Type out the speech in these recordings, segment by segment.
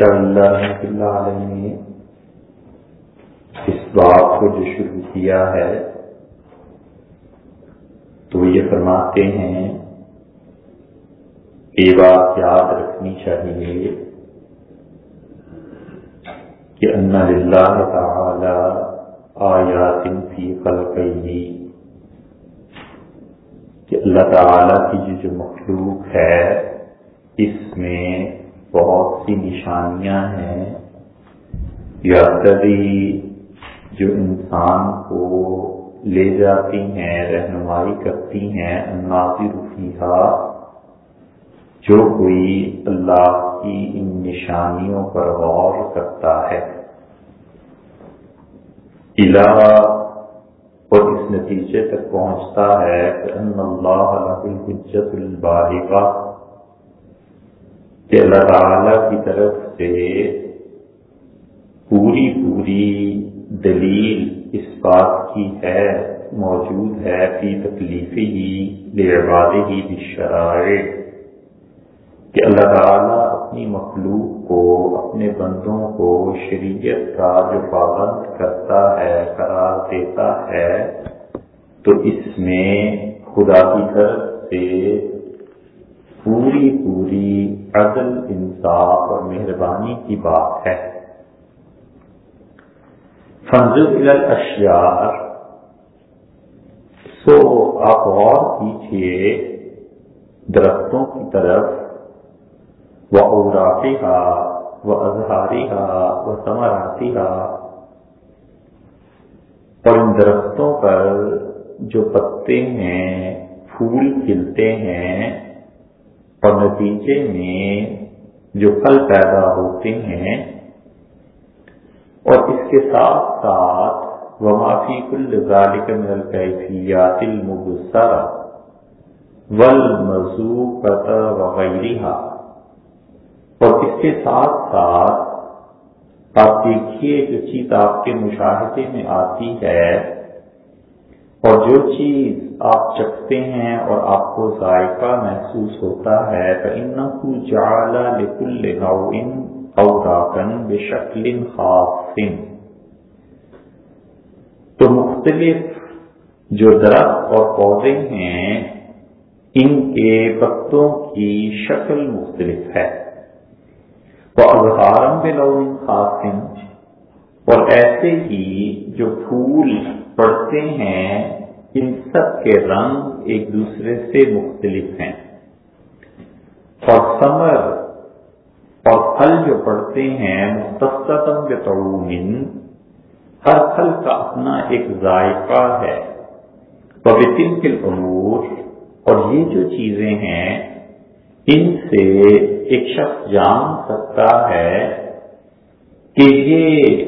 اللہ نے اس بات کو جو شروع کیا ہے۔ تو یہ فرماتے ہیں، یہ بات یاد رکھنی چاہیے کہ ان للہ تعالی آیات فی خلقی کہ اللہ تعالی کی جو مخلوق ہے، اس میں بہت سی نشانیاں ہیں۔ یا تبھی جو انسان کو لے جاتی ہیں، رہنمائی کرتی ہیں، الناظر فیہا، جو کوئی اللہ کی ان نشانیوں پر غور کرتا ہے۔ الہ اور اس نتیجے تک پہنچتا ہے کہ ان اللہ الحجت البالغہ کہ اللہ تعالی کی طرف سے پوری پوری دلیل اس بات کی ہے، موجود ہے فی تکلیف ہی لعباد ہی بشرائع کہ اللہ تعالیٰ اپنی مخلوق کو اپنے بندوں کو شریعت کا جو پابند کرتا ہے، قرار دیتا ہے، تو اس میں خدا کی طرف سے پوری پوری عدل، انصاف اور مہربانی کی بات ہے۔ فنزل الاشیار سو آپ غور کیجیے درختوں کی طرف۔ وہ اوراتی کا وہ اظہاری کا وہ سمراتی کا اور ان درختوں پر جو پتے ہیں، پھول کھلتے ہیں، اور نتیجے میں جو پھل پیدا ہوتے ہیں۔ اور اس کے ساتھ ساتھ وہ معافی کل ذالک من الکیفیات المبصرہ والمزوقت وغیرہ اور اس کے ساتھ ساتھ آپ دیکھیے جو چیز آپ کے مشاہدے میں آتی ہے اور جو چیز آپ چکھتے ہیں اور آپ کو ذائقہ محسوس ہوتا ہے، فَإِنَّهُ جَعَلَ لِكُلِّ نَوْءٍ أَوْرَاقًا بِشَكْلٍ خَاصٍ تو مختلف جو درخت اور پودے ہیں، ان کے پتوں کی شکل مختلف ہے۔ وہ اظہارم بلون خاصن اور ایسے ہی جو پھول پڑھتے ہیں، ان سب کے رنگ ایک دوسرے سے مختلف ہیں۔ اور سمر اور پھل جو پڑھتے ہیں مستم کے تعین ہر پھل کا اپنا ایک ذائقہ ہے۔ پوتن کے امور اور یہ جو چیزیں ہیں ان سے ایک شخص جان سکتا ہے کہ یہ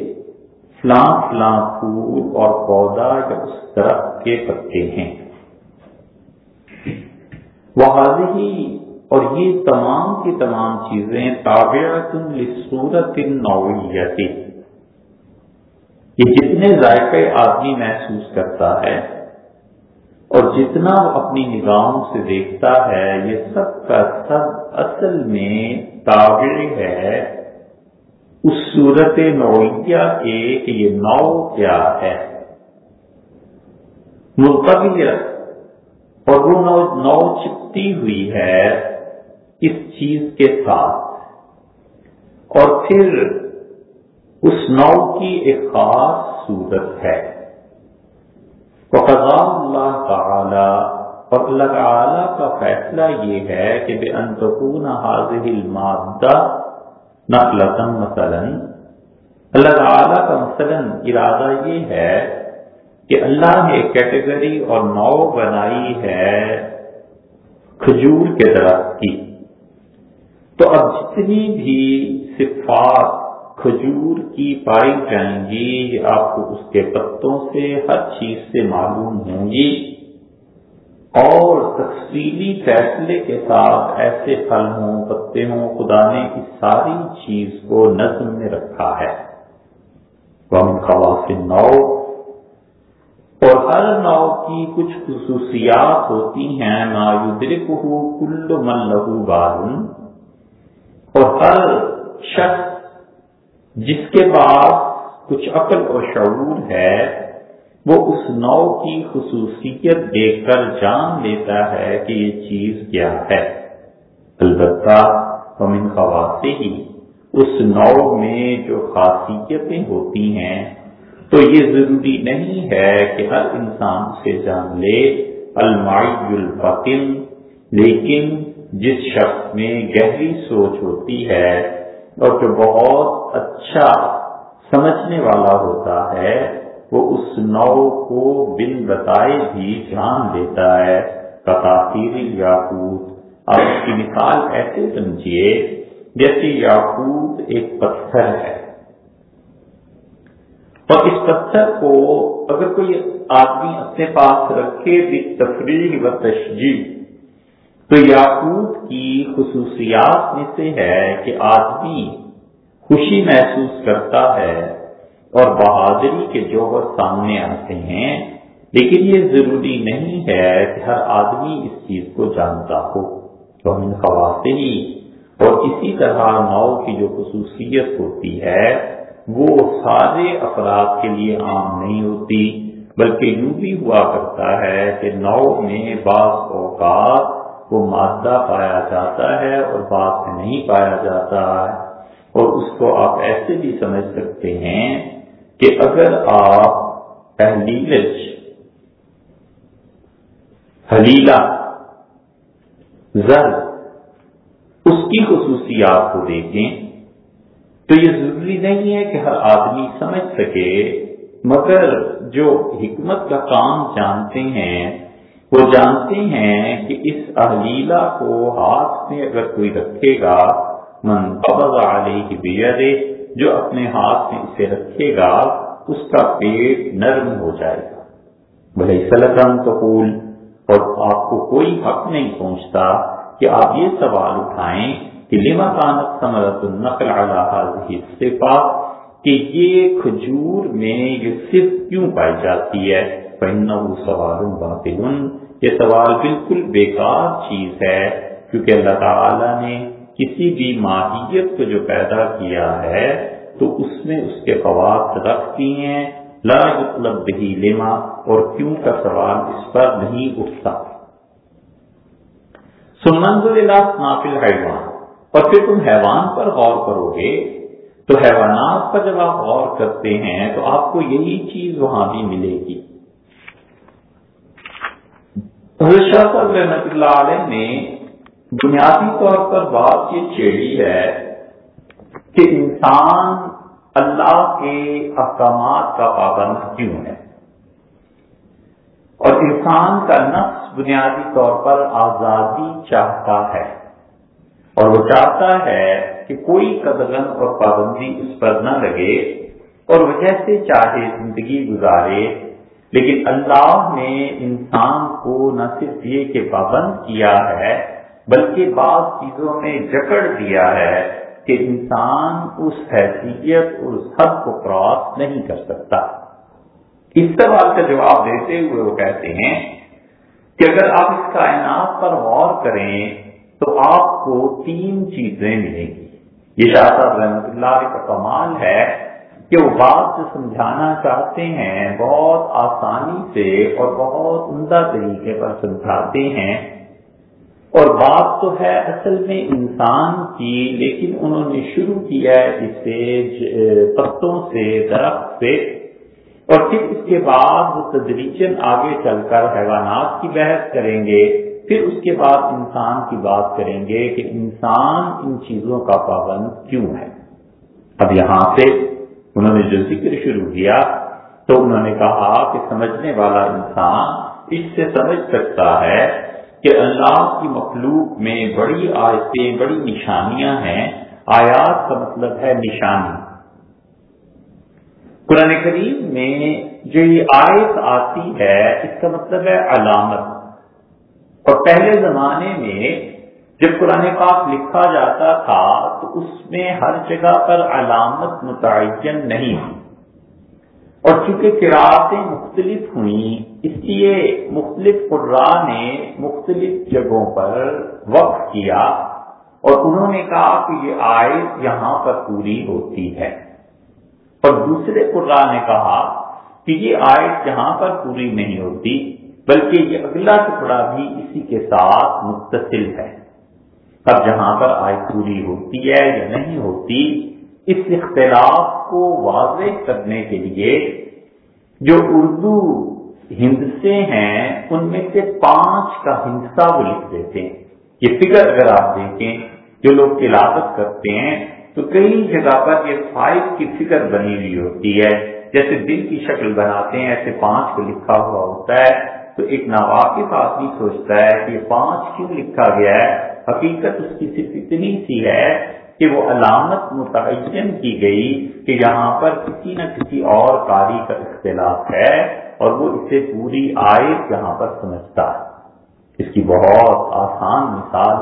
فلاں فلاں پھول اور پودا یا اس درخت کے پتے ہیں۔ وہ اور یہ تمام کی تمام چیزیں تابعت لصورت نوعیتی یہ جتنے ذائقے آدمی محسوس کرتا ہے اور جتنا وہ اپنی نگاہوں سے دیکھتا ہے، یہ سب کا سب اصل میں تابع ہے۔ اس صورت نوعیہ کے کہ یہ نو کیا ہے۔ اور وہ نو نو چپتی ہوئی ہے اس چیز کے ساتھ۔ اور پھر اس نو کی ایک خاص صورت ہے۔ اللہ تعالی، اور اللہ تعالی کا فیصلہ یہ ہے کہ بے انتقون حاضر المادہ نقلتن مثلا۔ اللہ تعالی کا مثلا ارادہ یہ ہے کہ اللہ نے کیٹیگری اور نو بنائی ہے کھجور کے درخت کی۔ تو اب جتنی بھی صفات کھجور کی پائی جائیں گی، یہ آپ کو اس کے پتوں سے، ہر چیز سے معلوم ہوں گی۔ اور تفصیلی فیصلے کے ساتھ ایسے پھل ہوں، پتے ہوں، خدا نے اس ساری چیز کو نظم میں رکھا ہے۔ نو اور ہر نو کی کچھ خصوصیات ہوتی ہیں۔ ما یدرک ہو کل من لہو بارن اور ہر شخص جس کے پاس کچھ عقل اور شعور ہے، وہ اس نو کی خصوصیت دیکھ کر جان لیتا ہے کہ یہ چیز کیا ہے۔ البتہ ومن خواص ہی اس نو میں جو خاصیتیں ہوتی ہیں، تو یہ ضروری نہیں ہے کہ ہر انسان سے جان لے المائی الفاطم لیکن جس شخص میں گہری سوچ ہوتی ہے اور جو بہت اچھا سمجھنے والا ہوتا ہے، وہ اس نو کو بن بتائے بھی جان دیتا ہے۔ کثیر یاقوت۔ آپ اس کی مثال ایسے سمجھیے، جیسے یاقوت ایک پتھر ہے۔ اور اس پتھر کو اگر کوئی آدمی اپنے پاس رکھے بھی تفریح و تشجیح تو یاقوت کی خصوصیات میں سے ہے کہ آدمی خوشی محسوس کرتا ہے اور بہادری کے جوہر سامنے آتے ہیں، لیکن یہ ضروری نہیں ہے کہ ہر آدمی اس چیز کو جانتا ہو۔ تو ان خواتین اور اسی طرح نو کی جو خصوصیت ہوتی ہے، وہ سارے افراد کے لیے عام نہیں ہوتی، بلکہ یوں بھی ہوا کرتا ہے کہ نو میں بعض اوقات کو مادہ پایا جاتا ہے اور بعض میں نہیں پایا جاتا ہے۔ اور اس کو آپ ایسے بھی سمجھ سکتے ہیں کہ اگر آپ تحلیلچ حلیلہ زر اس کی خصوصیات کو دیکھیں تو یہ ضروری نہیں ہے کہ ہر آدمی سمجھ سکے، مگر جو حکمت کا کام جانتے ہیں وہ جانتے ہیں کہ اس اہلیلا کو ہاتھ میں اگر کوئی رکھے گا، من قبض علیہ بیدے جو اپنے ہاتھ میں اسے رکھے گا، اس کا پیٹ نرم ہو جائے گا۔ بھلے سلطن قبول اور آپ کو کوئی حق نہیں پہنچتا کہ آپ یہ سوال اٹھائیں کہ لما کانت سمرت النقل علی صفا کہ یہ کھجور میں یہ صرف کیوں پائی جاتی ہے؟ پہنو سوال باطل۔ یہ سوال بالکل بیکار چیز ہے، کیونکہ اللہ تعالی نے کسی بھی ماہیت کو جو پیدا کیا ہے، تو اس میں اس کے فواد رکھ دیے ہیں۔ لا یطلب بھی لیما اور کیوں کا سوال اس پر نہیں اٹھتا۔ سمنظر نافل حیوان اور پھر تم حیوان پر غور کرو گے۔ تو حیوانات پر جب آپ غور کرتے ہیں، تو آپ کو یہی چیز وہاں بھی ملے گی۔ رحمت اللہ علیہ نے بنیادی طور پر بات یہ چھیڑی ہے کہ انسان اللہ کے احکامات کا پابند کیوں ہے؟ اور انسان کا نفس بنیادی طور پر آزادی چاہتا ہے۔ اور وہ چاہتا ہے کہ کوئی قدغن اور پابندی اس پر نہ لگے اور وہ جیسے چاہے زندگی گزارے لیکن اللہ نے انسان کو نہ صرف یہ کہ پابند کیا ہے، بلکہ بعض چیزوں میں جکڑ دیا ہے کہ انسان اس حیثیت اور اس حد کو کراس نہیں کر سکتا۔ اس سوال کا جواب دیتے ہوئے وہ کہتے ہیں کہ اگر آپ اس کائنات پر غور کریں تو آپ کو تین چیزیں ملیں گی۔ یہ شاہ صاحب رحمت اللہ علیہ کا کمال ہے کہ وہ بات جو سمجھانا چاہتے ہیں بہت آسانی سے اور بہت عمدہ طریقے پر سمجھاتے ہیں۔ اور بات تو ہے اصل میں انسان کی، لیکن انہوں نے شروع کیا اسے پتوں سے، درخت سے۔ اور پھر اس کے بعد وہ تدریجن آگے چل کر حیوانات کی بحث کریں گے۔ پھر اس کے بعد انسان کی بات کریں گے کہ انسان ان چیزوں کا پابند کیوں ہے۔ اب یہاں سے انہوں نے جو ذکر شروع کیا تو انہوں نے کہا کہ سمجھنے والا انسان اس سے سمجھ سکتا ہے کہ اللہ کی مخلوق میں بڑی آیتیں، بڑی نشانیاں ہیں۔ آیات کا مطلب ہے نشانی۔ قرآن کریم میں جو یہ آیت آتی ہے، اس کا مطلب ہے علامت۔ اور پہلے زمانے میں جب قرآن پاک لکھا جاتا تھا تو اس میں ہر جگہ پر علامت متعین نہیں تھی اور چونکہ قرآتیں مختلف ہوئیں، اس لیے مختلف قرا نے مختلف جگہوں پر وقف کیا اور انہوں نے کہا کہ یہ آیت یہاں پر پوری ہوتی ہے۔ اور دوسرے قرا نے کہا کہ یہ آیت یہاں پر پوری نہیں ہوتی، بلکہ یہ اگلا ٹکڑا بھی اسی کے ساتھ متصل ہے۔ اب جہاں پر آیت پوری ہوتی ہے یا نہیں ہوتی، اس اختلاف کو واضح کرنے کے لیے جو اردو ہند سے ہیں، ان میں سے پانچ کا ہندسہ وہ لکھ دیتے ہیں۔ یہ فگر اگر آپ دیکھیں، جو لوگ تلاوت کرتے ہیں، تو کئی جگہ پر یہ فائیو کی فکر بنی ہوئی ہوتی ہے۔ جیسے دل کی شکل بناتے ہیں، ایسے پانچ کو لکھا ہوا ہوتا ہے۔ تو ایک ناواقف آدمی سوچتا ہے کہ یہ پانچ کیوں لکھا گیا ہے؟ حقیقت اس کی صرف اتنی سی ہے کہ وہ علامت متعین کی گئی کہ یہاں پر کسی نہ کسی اور کاری کا اختلاف ہے اور وہ اسے پوری آئے یہاں پر سمجھتا ہے۔ اس کی بہت آسان مثال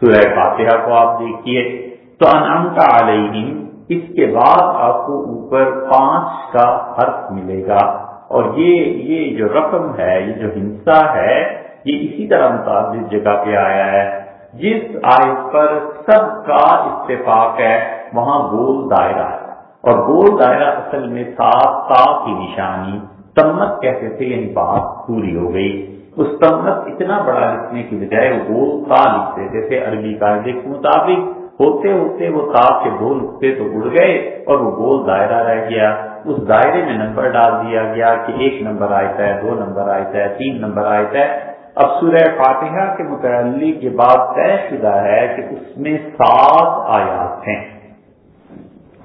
سورہ فاتحہ کو آپ دیکھیے۔ تو انعام کا علیہم، اس کے بعد آپ کو اوپر پانچ کا حرف ملے گا۔ اور یہ یہ جو رقم ہے، یہ جو ہنسا ہے، یہ اسی طرح متعدد جگہ پہ آیا ہے۔ جس آیت پر سب کا اتفاق ہے، وہاں گول دائرہ ہے۔ اور گول دائرہ اصل میں سات تا کی نشانی، تمت کہتے تھے یعنی بات پوری ہو گئی۔ اس تمت اتنا بڑا لکھنے کی بجائے گول تا لکھ دیتے تھے عربی قاعدے کے مطابق۔ ہوتے ہوتے وہ تا کے دو نقطے تو اڑ گئے اور وہ گول دائرہ رہ گیا۔ اس دائرے میں نمبر ڈال دیا گیا کہ ایک نمبر آئے ہے، دو نمبر آئے ہے، تین نمبر آئے ہے۔ اب سورہ فاتحہ کے متعلق یہ بات طے شدہ ہے کہ اس میں سات آیات ہیں۔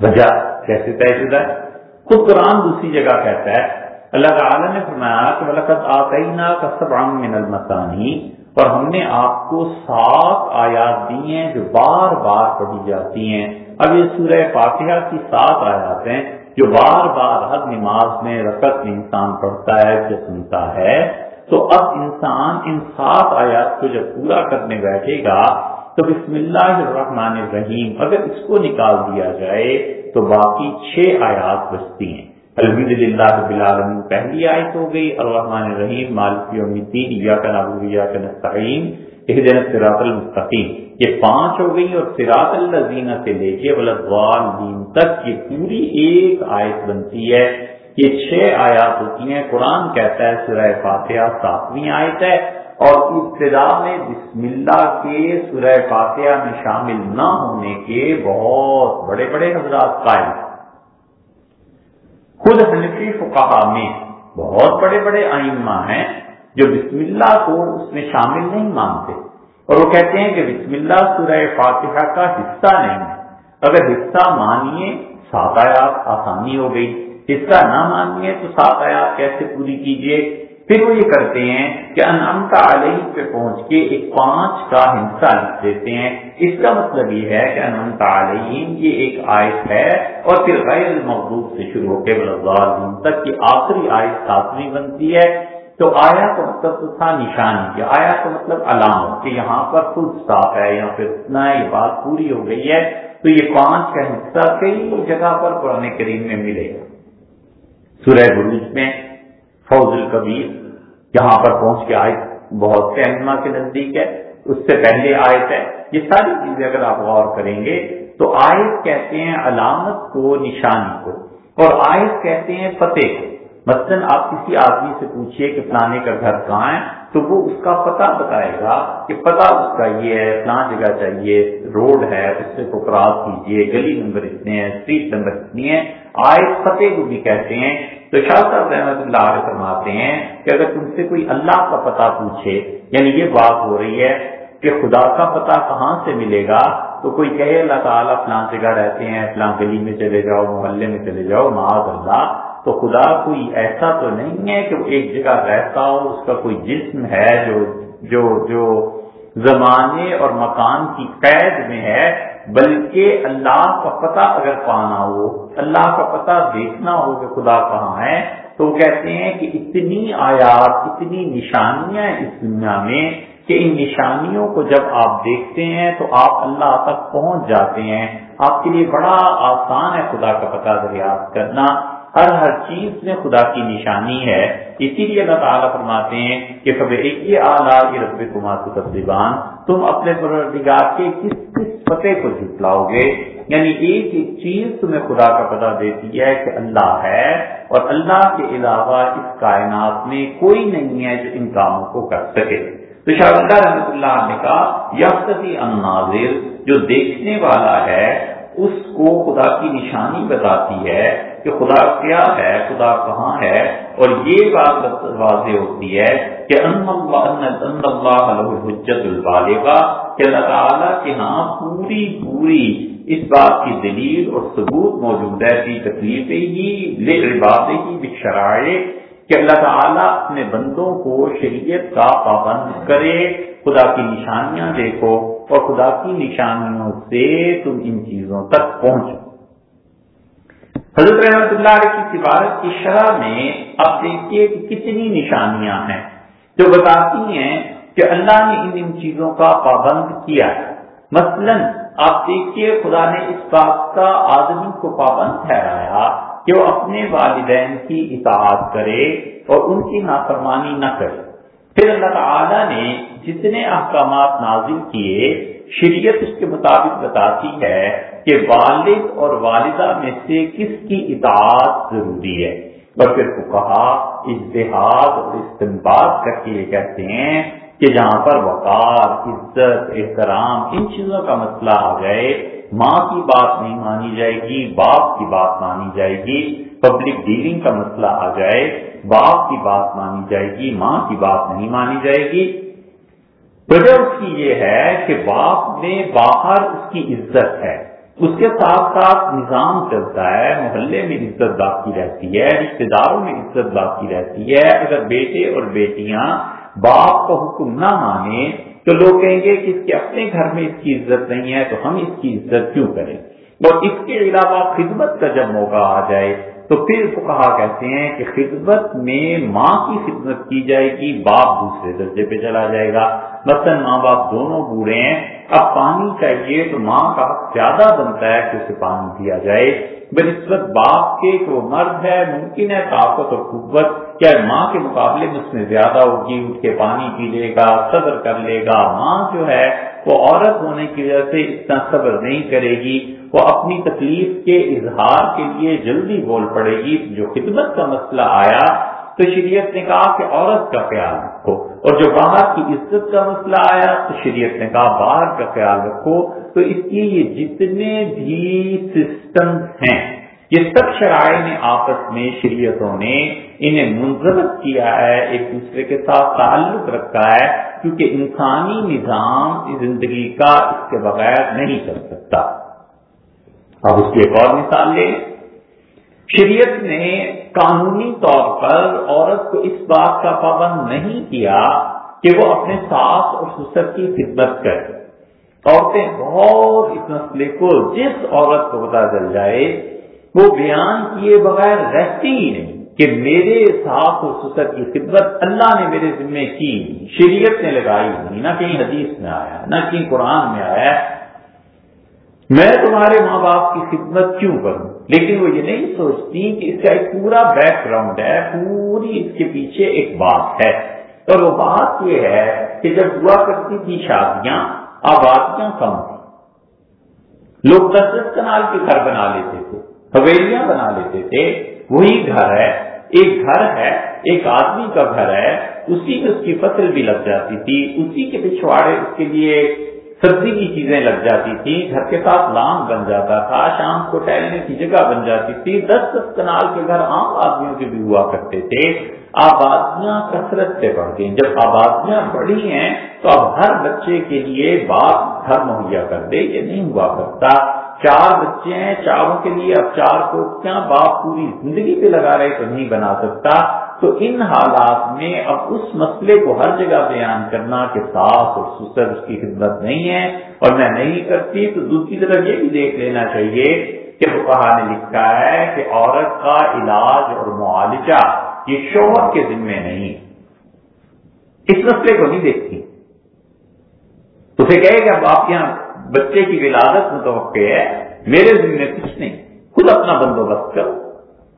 وجہ کیسے طے شدہ ہے؟ خود قرآن دوسری جگہ کہتا ہے، اللہ تعالی نے فرمایا کہ ملکت آتئینہ کا سب من المسانی اور ہم نے آپ کو سات آیات دی ہیں جو بار بار پڑھی جاتی ہیں۔ اب یہ سورہ فاتحہ کی سات آیات ہیں جو بار بار ہر نماز میں رکت میں انسان پڑھتا ہے، جو سنتا ہے۔ تو اب انسان ان سات آیات کو جب پورا کرنے بیٹھے گا تو بسم اللہ الرحمن الرحیم، اگر اس کو نکال دیا جائے تو باقی چھ آیات بچتی ہیں۔ الحمد للہ العالمین، پہلی آیت ہو گئی، الرحمن الرحیم مالکی الدین یا کا نابو یا کا نسعین اہدن سراط المستقیم۔ یہ پانچ ہو گئی اور سراط اللہ سے لے کے ولدوالدین تک یہ پوری ایک آیت بنتی ہے۔ یہ چھ آیات ہوتی ہیں۔ قرآن کہتا ہے سورہ فاتحہ ساتویں آیت ہے اور ابتدا میں بسم اللہ کے سورہ فاتحہ میں شامل نہ ہونے کے بہت بڑے بڑے حضرات قائم خود حنفی فقہ میں بہت بڑے بڑے آئمہ ہیں جو بسم اللہ کو اس میں شامل نہیں مانتے اور وہ کہتے ہیں کہ بسم اللہ سورہ فاتحہ کا حصہ نہیں ہے۔ اگر حصہ مانیے، سات آیات آسانی ہو گئی۔ حصہ نہ مانیے تو سات آیات کیسے پوری کیجیے پھر وہ یہ کرتے ہیں کہ انمتا علیہ پہ پہنچ کے ایک پانچ کا حصہ لکھ دیتے ہیں۔ اس کا مطلب یہ ہے کہ انمتا علیہ یہ ایک آیت ہے اور پھر غیر المحبوب سے شروع ہو کے بلدین تک کی آخری آیت ساتویں بنتی ہے۔ تو آیا کا مطلب تو تھا نشانی آیا کا مطلب علامت کہ یہاں پر خود صاف ہے یا پھر اتنا یہ بات پوری ہو گئی ہے۔ تو یہ پانچ کا حصہ کئی جگہ پر قرآن کریم میں ملے گا۔ سورہ بروج میں فوج القبیر یہاں پر پہنچ کے آئے بہت سے اہما کے نزدیک ہے۔ اس سے پہلے آیت ہے۔ یہ ساری چیزیں اگر آپ غور کریں گے تو آیت کہتے ہیں علامت کو، نشانی کو، اور آیت کہتے ہیں فتح کو۔ مثلاً آپ کسی آدمی سے پوچھئے کہ فلانے کا گھر کہاں ہے، تو وہ اس کا پتہ بتائے گا کہ پتہ اس کا یہ ہے، فلاں جگہ چاہیے، روڈ ہے، اس سے کو کراس کیجیے گلی نمبر اتنے ہیں اسٹریٹ نمبر اتنی ہے آئے فتح کو بھی کہتے ہیں تو شاہ صاحب رحمت اللہ علیہ فرماتے ہیں کہ اگر تم سے کوئی اللہ کا پتہ پوچھے یعنی یہ بات ہو رہی ہے کہ خدا کا پتہ کہاں سے ملے گا، تو کوئی کہے اللہ تعالیٰ فلاں جگہ رہتے ہیں، فلاں گلی میں چلے جاؤ، محلے میں چلے جاؤ، معاذ اللہ، تو خدا کوئی ایسا تو نہیں ہے کہ وہ ایک جگہ رہتا ہو، اس کا کوئی جسم ہے جو جو جو زمانے اور مکان کی قید میں ہے بلکہ اللہ کا پتہ اگر پانا ہو، اللہ کا پتہ دیکھنا ہو کہ خدا کہاں ہے، تو وہ کہتے ہیں کہ اتنی آیات، اتنی نشانیاں اس دنیا میں کہ ان نشانیوں کو جب آپ دیکھتے ہیں تو آپ اللہ تک پہنچ جاتے ہیں۔ آپ کے لیے بڑا آسان ہے خدا کا پتہ دریافت کرنا۔ ہر ہر چیز میں خدا کی نشانی ہے۔ اسی لیے اللہ تعالیٰ فرماتے ہیں کہ ایک ہی اعلیٰ رب کمار تم اپنے پروردگار کے کس کس فتح کو جھٹلاؤ گے۔ یعنی ایک ایک چیز تمہیں خدا کا پتہ دیتی ہے کہ اللہ ہے اور اللہ کے علاوہ اس کائنات میں کوئی نہیں ہے جو ان کاموں کو کر سکے۔ تو شاہ اللہ رحمۃ اللہ نے کہا یافتی الناظر، جو دیکھنے والا ہے، اس کو خدا کی نشانی بتاتی ہے کہ خدا کیا ہے، خدا کہاں ہے۔ اور یہ بات واضح ہوتی ہے کہ حجت البالغ کہ اللہ تعالیٰ کے ہاں پوری پوری اس بات کی دلیل اور ثبوت موجود ہے کہ تکلیفیں ہی باتیں ہی بشرائے کہ اللہ تعالیٰ اپنے بندوں کو شریعت کا پابند کرے، خدا کی نشانیاں دیکھو اور خدا کی نشانیوں سے تم ان چیزوں تک پہنچو۔ حضرت رحمت اللہ علیہ کی سفارت کی شرح میں آپ دیکھیے کہ کتنی نشانیاں ہیں۔ جو بتاتی ہیں کہ اللہ نے ان ان چیزوں کا پابند کیا ہے۔ مثلا آپ دیکھیے خدا نے اس بات کا آدمی کو پابند ٹھہرایا کہ وہ اپنے والدین کی اطاعت کرے اور ان کی نافرمانی نہ کرے۔ پھر اللہ تعالیٰ نے جتنے احکامات نازل کیے، شریعت اس کے مطابق بتاتی ہے کہ والد اور والدہ میں سے کس کی اطاعت ضروری ہے۔ اور پھر کو کہا اشتہاد اور استعمال کر کے یہ کہتے ہیں کہ جہاں پر وقار، عزت، احترام، ان چیزوں کا مسئلہ آ جائے، ماں کی بات نہیں مانی جائے گی، باپ کی بات مانی جائے گی پبلک ڈیلنگ کا مسئلہ آ جائے، باپ کی بات مانی جائے گی، ماں کی بات نہیں مانی جائے گی۔ وجہ اس کی یہ ہے کہ باپ میں باہر اس کی عزت ہے۔ اس کے ساتھ ساتھ نظام چلتا ہے، محلے میں عزت باقی رہتی ہے رشتے داروں میں عزت باقی رہتی ہے۔ اگر بیٹے اور بیٹیاں باپ کا حکم نہ مانے تو لوگ کہیں گے کہ اس کے اپنے گھر میں اس کی عزت نہیں ہے تو ہم اس کی عزت کیوں کریں؟ اور اس کے علاوہ خدمت کا جب موقع آ جائے تو پھر کو کہا کہتے ہیں کہ خدمت میں ماں کی خدمت کی جائے گی، باپ دوسرے درجے پہ چلا جائے گا۔ مثلا ماں باپ دونوں بوڑھے ہیں، اب پانی چاہیے تو ماں کا حق زیادہ بنتا ہے کہ اسے پانی دیا جائے۔ بنسبت باپ کے کہ وہ مرد ہے، ممکن ہے طاقت اور قوت، کیا ماں کے مقابلے میں اس میں زیادہ ہوگی؟ اٹھ کے پانی پی لے گا، صبر کر لے گا۔ ماں جو ہے وہ عورت ہونے کی وجہ سے اتنا صبر نہیں کرے گی، وہ اپنی تکلیف کے اظہار کے لیے جلدی بول پڑے گی۔ جو خدمت کا مسئلہ آیا، تو شریعت نے کہا کہ عورت کا خیال رکھو۔ اور جو باہر کی عزت کا مسئلہ آیا، تو شریعت نے کہا باہر کا خیال رکھو۔ تو اس کی یہ جتنے بھی سسٹم ہیں یہ سب شرائع نے آپس میں شریعتوں نے انہیں منظمت کیا ہے، ایک دوسرے کے ساتھ تعلق رکھا ہے، کیونکہ انسانی نظام زندگی کا اس کے بغیر نہیں چل سکتا۔ اب اس کی ایک اور مثال لیں۔ شریعت نے قانونی طور پر عورت کو اس بات کا پابند نہیں کیا کہ وہ اپنے ساس اور سسر کی خدمت کرے۔ عورتیں بہت اس مسئلے کو جس عورت کو پتا چل جائے وہ بیان کیے بغیر رہتی ہی نہیں کہ میرے ساتھ اور سسر کی خدمت اللہ نے میرے ذمے کی، شریعت نے لگائی نہیں نہ کہیں حدیث میں آیا، نہ کہیں قرآن میں آیا۔ میں تمہارے ماں باپ کی خدمت کیوں کروں؟ لیکن وہ یہ نہیں سوچتی کہ اس کا ایک پورا بیک گراؤنڈ ہے، پوری اس کے پیچھے ایک بات ہے۔ اور وہ بات یہ ہے کہ جب ہوا کرتی تھی شادیاں، آبادیاں کم تھیں۔ لوگ دس دس کنال کے گھر بنا لیتے تھے۔ حویلیاں بنا لیتے تھے۔ وہی گھر ہے۔ ایک گھر ہے، ایک آدمی کا گھر ہے۔ اسی میں اس کی فصل بھی لگ جاتی تھی۔ اسی کے پچھواڑے اس کے لیے سبزی کی چیزیں لگ جاتی تھی گھر کے ساتھ لام بن جاتا تھا۔ شام کو ٹہلنے کی جگہ بن جاتی تھی۔ دس دس کنال کے گھر عام آدمیوں کے بھی ہوا کرتے تھے۔ آبادیاں کثرت سے بڑھ گئی جب آبادیاں بڑھی ہیں تو اب ہر بچے کے لیے باپ گھر مہیا کر دے، یہ نہیں ہوا کرتا۔ چار بچے ہیں چاروں کے لیے اب چار کو کیا باپ پوری زندگی پہ لگا رہے تو نہیں بنا سکتا۔ تو ان حالات میں اب اس مسئلے کو ہر جگہ بیان کرنا کہ ساس اور سسر اس کی خدمت نہیں ہے اور میں نہیں کرتی، تو دوسری طرف یہ بھی دیکھ لینا چاہیے کہ وہ نے لکھا ہے کہ عورت کا علاج اور معالجہ یہ شوہر کے ذمے نہیں۔ اس مسئلے کو نہیں دیکھتی۔ اسے کہے کہ اب آپ یہاں بچے کی ولادت متوقع ہے، میرے ذمے کچھ نہیں۔ خود اپنا بندوبست کرو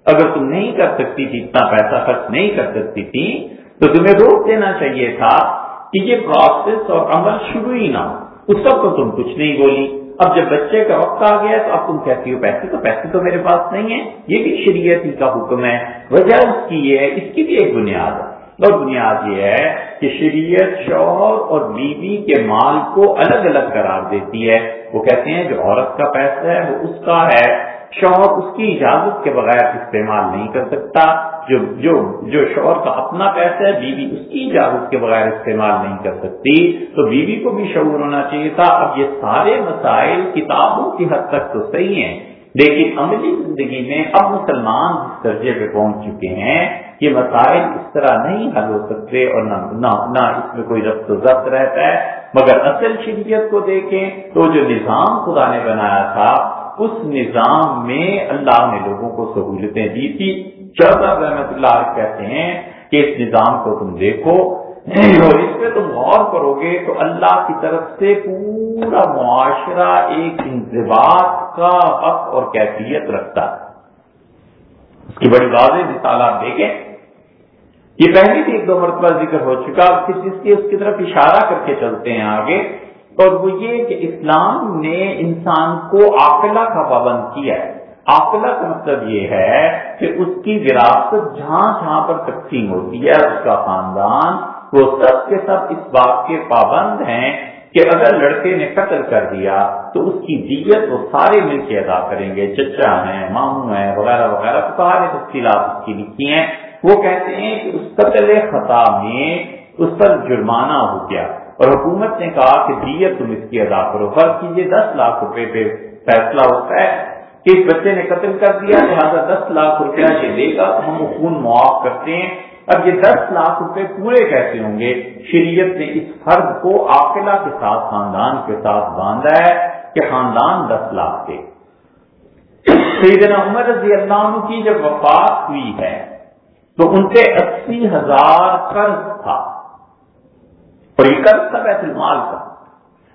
اگر تم نہیں کر سکتی تھی، اتنا پیسہ خرچ نہیں کر سکتی تھی، تو تمہیں روک دینا چاہیے تھا کہ یہ پروسیس اور عمل شروع ہی نہ ہو۔ اس وقت تو تم کچھ نہیں بولی۔ اب جب بچے کا وقت آ گیا تو اب تم کہتی ہو، پیسے تو پیسے تو میرے پاس نہیں ہے یہ بھی شریعت ہی کا حکم ہے۔ وجہ اس کی یہ ہے، اس کی بھی ایک بنیاد ہے۔ اور بنیاد یہ ہے کہ شریعت شوہر اور بیوی کے مال کو الگ الگ قرار دیتی ہے۔ وہ کہتے ہیں جو عورت کا پیسہ ہے وہ اس کا ہے۔ شوہر اس کی اجازت کے بغیر استعمال نہیں کر سکتا۔ جو جو جو شوہر کا اپنا پیسہ ہے، بیوی اس کی اجازت کے بغیر استعمال نہیں کر سکتی۔ تو بیوی کو بھی شعور ہونا چاہیے تھا۔ اب یہ سارے مسائل کتابوں کی حد تک تو صحیح ہیں، لیکن عملی زندگی میں اب مسلمان اس درجے پہ پہنچ چکے ہیں۔ یہ مسائل اس طرح نہیں حل ہو سکتے اور نہ نہ, نہ اس میں کوئی رفت و ضبط رہتا ہے۔ مگر اصل شریعت کو دیکھیں تو جو نظام خدا نے بنایا تھا اس نظام میں اللہ نے لوگوں کو سہولتیں دی تھی۔ چودہ رحمت اللہ کہتے ہیں کہ اس نظام کو تم دیکھو اور اس پہ تم غور کرو گے تو اللہ کی طرف سے پورا معاشرہ ایک انضباط کا حق اور کیفیت رکھتا ہے۔ اس کی بڑی واضح مثالات دیکھیں۔ یہ پہلے بھی ایک دو مرتبہ ذکر ہو چکا جس کی اس کی طرف اشارہ کر کے چلتے ہیں آگے اور وہ یہ کہ اسلام نے انسان کو عقلہ کا پابند کیا ہے۔ عقلہ کا مطلب یہ ہے کہ اس کی وراثت جہاں جہاں پر تقسیم ہوتی ہے، اس کا خاندان، وہ سب کے سب اس بات کے پابند ہیں کہ اگر لڑکے نے قتل کر دیا تو اس کی دیت وہ سارے مل کے ادا کریں گے۔ چچا ہیں، ماموں ہیں، وغیرہ وغیرہ سارے تفصیلات اس کی لکھی ہیں۔ وہ کہتے ہیں کہ اس قتل خطا میں اس پر جرمانہ ہو گیا اور حکومت نے کہا کہ دیت تم اس کی ادا کرو، فرض کیجیے دس لاکھ روپے پہ فیصلہ ہوتا ہے کہ اس بچے نے قتل کر دیا، لہٰذا دس لاکھ روپیہ یہ دے گا تو ہم خون معاف کرتے ہیں۔ اب یہ دس لاکھ روپے پورے کیسے ہوں گے؟ شریعت نے اس فرد کو عاقلہ کے ساتھ، خاندان کے ساتھ باندھا ہے کہ خاندان دس لاکھ دے۔ سیدنا عمر رضی اللہ عنہ کی جب وفات ہوئی ہے تو ان سے اسی ہزار قرض تھا۔ اور یہ قرض تھا بیت المال کا۔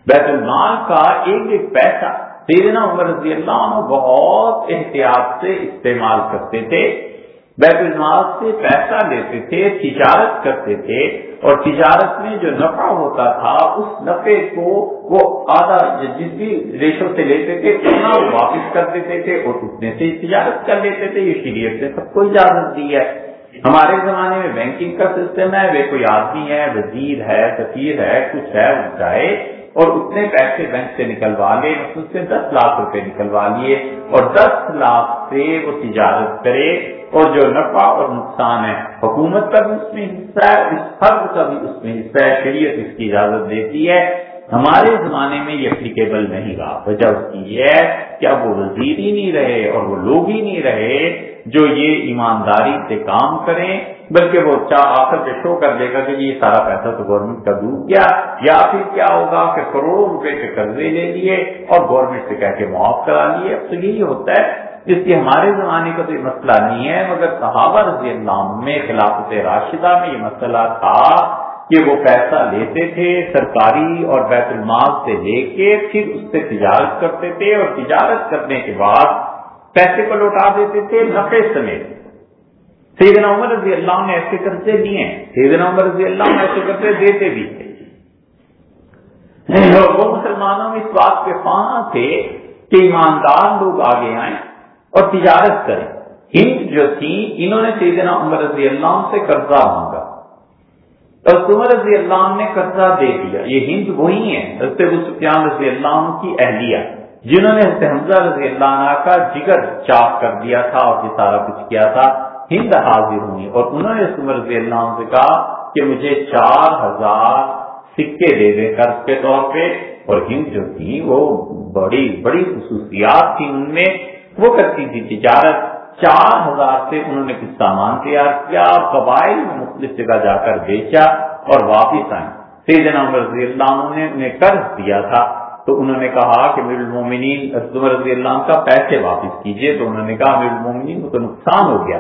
بیت المال کا ایک ایک پیسہ سیدنا عمر رضی اللہ عنہ بہت احتیاط سے استعمال کرتے تھے۔ بیت المال سے پیسہ لیتے تھے، تجارت کرتے تھے۔ اور تجارت میں جو نفع ہوتا تھا، اس نفے کو وہ آدھا جس بھی ریشو سے لیتے تھے، اتنا وہ واپس کر دیتے تھے اور اتنے سے تجارت کر لیتے تھے۔ یہ شریعت نے سب کو اجازت دی ہے۔ ہمارے زمانے میں بینکنگ کا سسٹم ہے، وہ کوئی آدمی ہے، وزیر ہے سفیر ہے، کچھ ہے، وہ چاہے اور اتنے پیسے بینک سے نکلوا لے، اس سے دس لاکھ روپے نکلوا لیے اور دس لاکھ سے وہ تجارت کرے اور جو نفع اور نقصان ہے، حکومت کا بھی اس میں حصہ ہے، اس فرد کا بھی اس میں حصہ ہے، شریعت اس کی اجازت دیتی ہے۔ ہمارے زمانے میں یہ اپلیکیبل نہیں رہا۔ وجہ اس کی یہ ہے کہ اب وہ وزیر ہی نہیں رہے اور وہ لوگ ہی نہیں رہے جو یہ ایمانداری سے کام کریں، بلکہ وہ چاہ آ کر شو کر دے گا کہ یہ سارا پیسہ تو گورنمنٹ کا ڈوب گیا یا پھر کیا ہوگا کہ کروڑوں روپے کے قرضے لے لیے اور گورنمنٹ سے کہہ کے معاف کرا لیے۔ اب تو یہی ہوتا ہے۔ اس لیے ہمارے زمانے کا تو یہ مسئلہ نہیں ہے، مگر صحابہ رضی اللہ میں خلافت راشدہ میں یہ مسئلہ تھا۔ کہ وہ پیسہ لیتے تھے سرکاری اور بیت المال سے لے کے پھر اس سے تجارت کرتے تھے اور تجارت کرنے کے بعد پیسے کو لوٹا دیتے تھے نفے سمیت۔ سیدنا عمر رضی اللہ نے ایسے قرضے لیے سیدنا عمر رضی اللہ نے ایسے قرضے دیتے بھی تھے۔ وہ مسلمانوں میں اس بات کے فانا تھے کہ ایماندار لوگ آگے آئیں اور تجارت کریں۔ ہند جو تھی، انہوں نے سیدنا عمر رضی اللہ سے قرضہ مانگا۔ عمر رضی اللہ نے قرضہ دے دیا یہ ہند وہی ہے سفیان رضی اللہ عنہ کی اہلیہ، جنہوں نے حمزہ رضی اللہ عنہ کا جگر چاپ کر دیا تھا اور یہ سارا کچھ کیا تھا۔ ہند حاضر ہوئی اور انہوں نے عمر رضی اللہ عنہ سے کہا کہ مجھے چار ہزار سکے دے دیں قرض کے طور پہ۔ اور ہند جو تھی وہ بڑی بڑی خصوصیات تھی ان میں۔ وہ کرتی تھی تجارت۔ چار ہزار سے انہوں نے کچھ سامان تیار کیا اور قبائل میں مختلف جگہ جا کر بیچا اور واپس آئے۔ سیدنا عمر رضی اللہ عنہ نے قرض دیا تھا۔ تو انہوں نے کہا کہ میر المومنین عمر رضی اللہ عنہ کا پیسے واپس کیجیے۔ تو انہوں نے کہا میر المومنین کو تو نقصان ہو گیا۔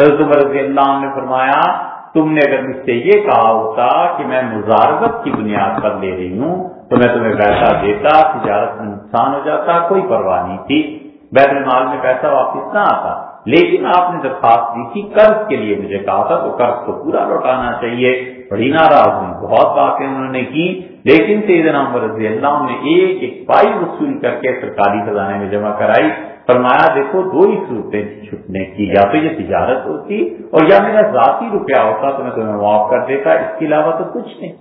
حضرت عمر رضی اللہ عنہ نے فرمایا، تم نے اگر مجھ سے یہ کہا ہوتا کہ میں مزاربت کی بنیاد پر لے رہی ہوں، تو میں تمہیں پیسہ دیتا، تجارت میں نقصان ہو جاتا، کوئی پرواہ نہیں تھی۔ بیت المال میں پیسہ واپس نہ آتا۔ لیکن آپ نے درخواست دی تھی، قرض کے لیے مجھے کہا تھا، تو قرض کو پورا لوٹانا چاہیے۔ بڑی ناراض ہوئی بہت باتیں انہوں نے کی۔ لیکن سیدنا عمر رضی اللہ نے ایک ایک پائی وصول کر کے سرکاری خزانے میں جمع کرائی۔ فرمایا، دیکھو، دو ہی صورتیں چھٹنے کی، یا تو یہ تجارت ہوتی اور یا میرا ذاتی روپیہ ہوتا تو میں تمہیں معاف کر دیتا۔ اس کے علاوہ تو کچھ نہیں۔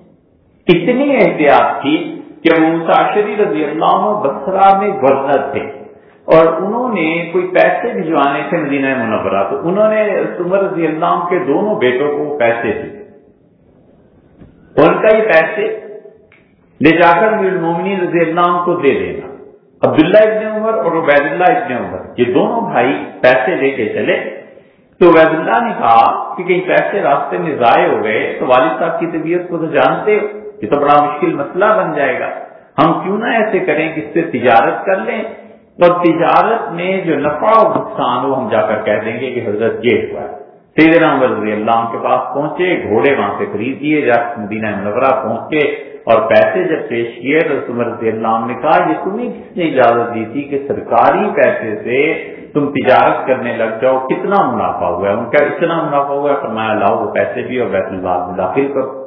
اتنی احتیاط تھی کہ وہ مساشری رضی اللہ بسرا میں گورنر تھے۔ اور انہوں نے کوئی پیسے بھجوانے تھے مدینہ منورہ، تو انہوں نے عمر رضی اللہ کے دونوں بیٹوں کو پیسے دیے۔ ان کا یہ پیسے لے جا کر مومنی رضی اللہ کو دے دینا۔ عبداللہ ابن عمر اور عبید اللہ ابن عمر، یہ دونوں بھائی پیسے لے کے چلے۔ تو عبید اللہ نے کہا کہ کئی پیسے راستے میں ضائع ہو گئے، تو والد صاحب کی طبیعت کو تو جانتے ہو، یہ تو بڑا مشکل مسئلہ بن جائے گا۔ ہم کیوں نہ ایسے کریں کہ اس سے تجارت کر لیں۔ اور تجارت میں جو نفع و نقصان ہو ہم جا کر کہہ دیں گے کہ حضرت یہ ہوا ہے۔ سیدنا عمر رضی اللہ کے پاس پہنچے، گھوڑے وہاں سے خرید دیے جا مدینہ منورہ پہنچے اور پیسے جب پیش کیے تو عمر رضی اللہ نے کہا، یہ تمہیں کس نے اجازت دی تھی کہ سرکاری پیسے سے تم تجارت کرنے لگ جاؤ؟ کتنا منافع ہوا ہے؟ ان کا اتنا منافع ہوا ہے؟ فرمایا، لاؤ وہ پیسے بھی اور بیت المال میں داخل کرو۔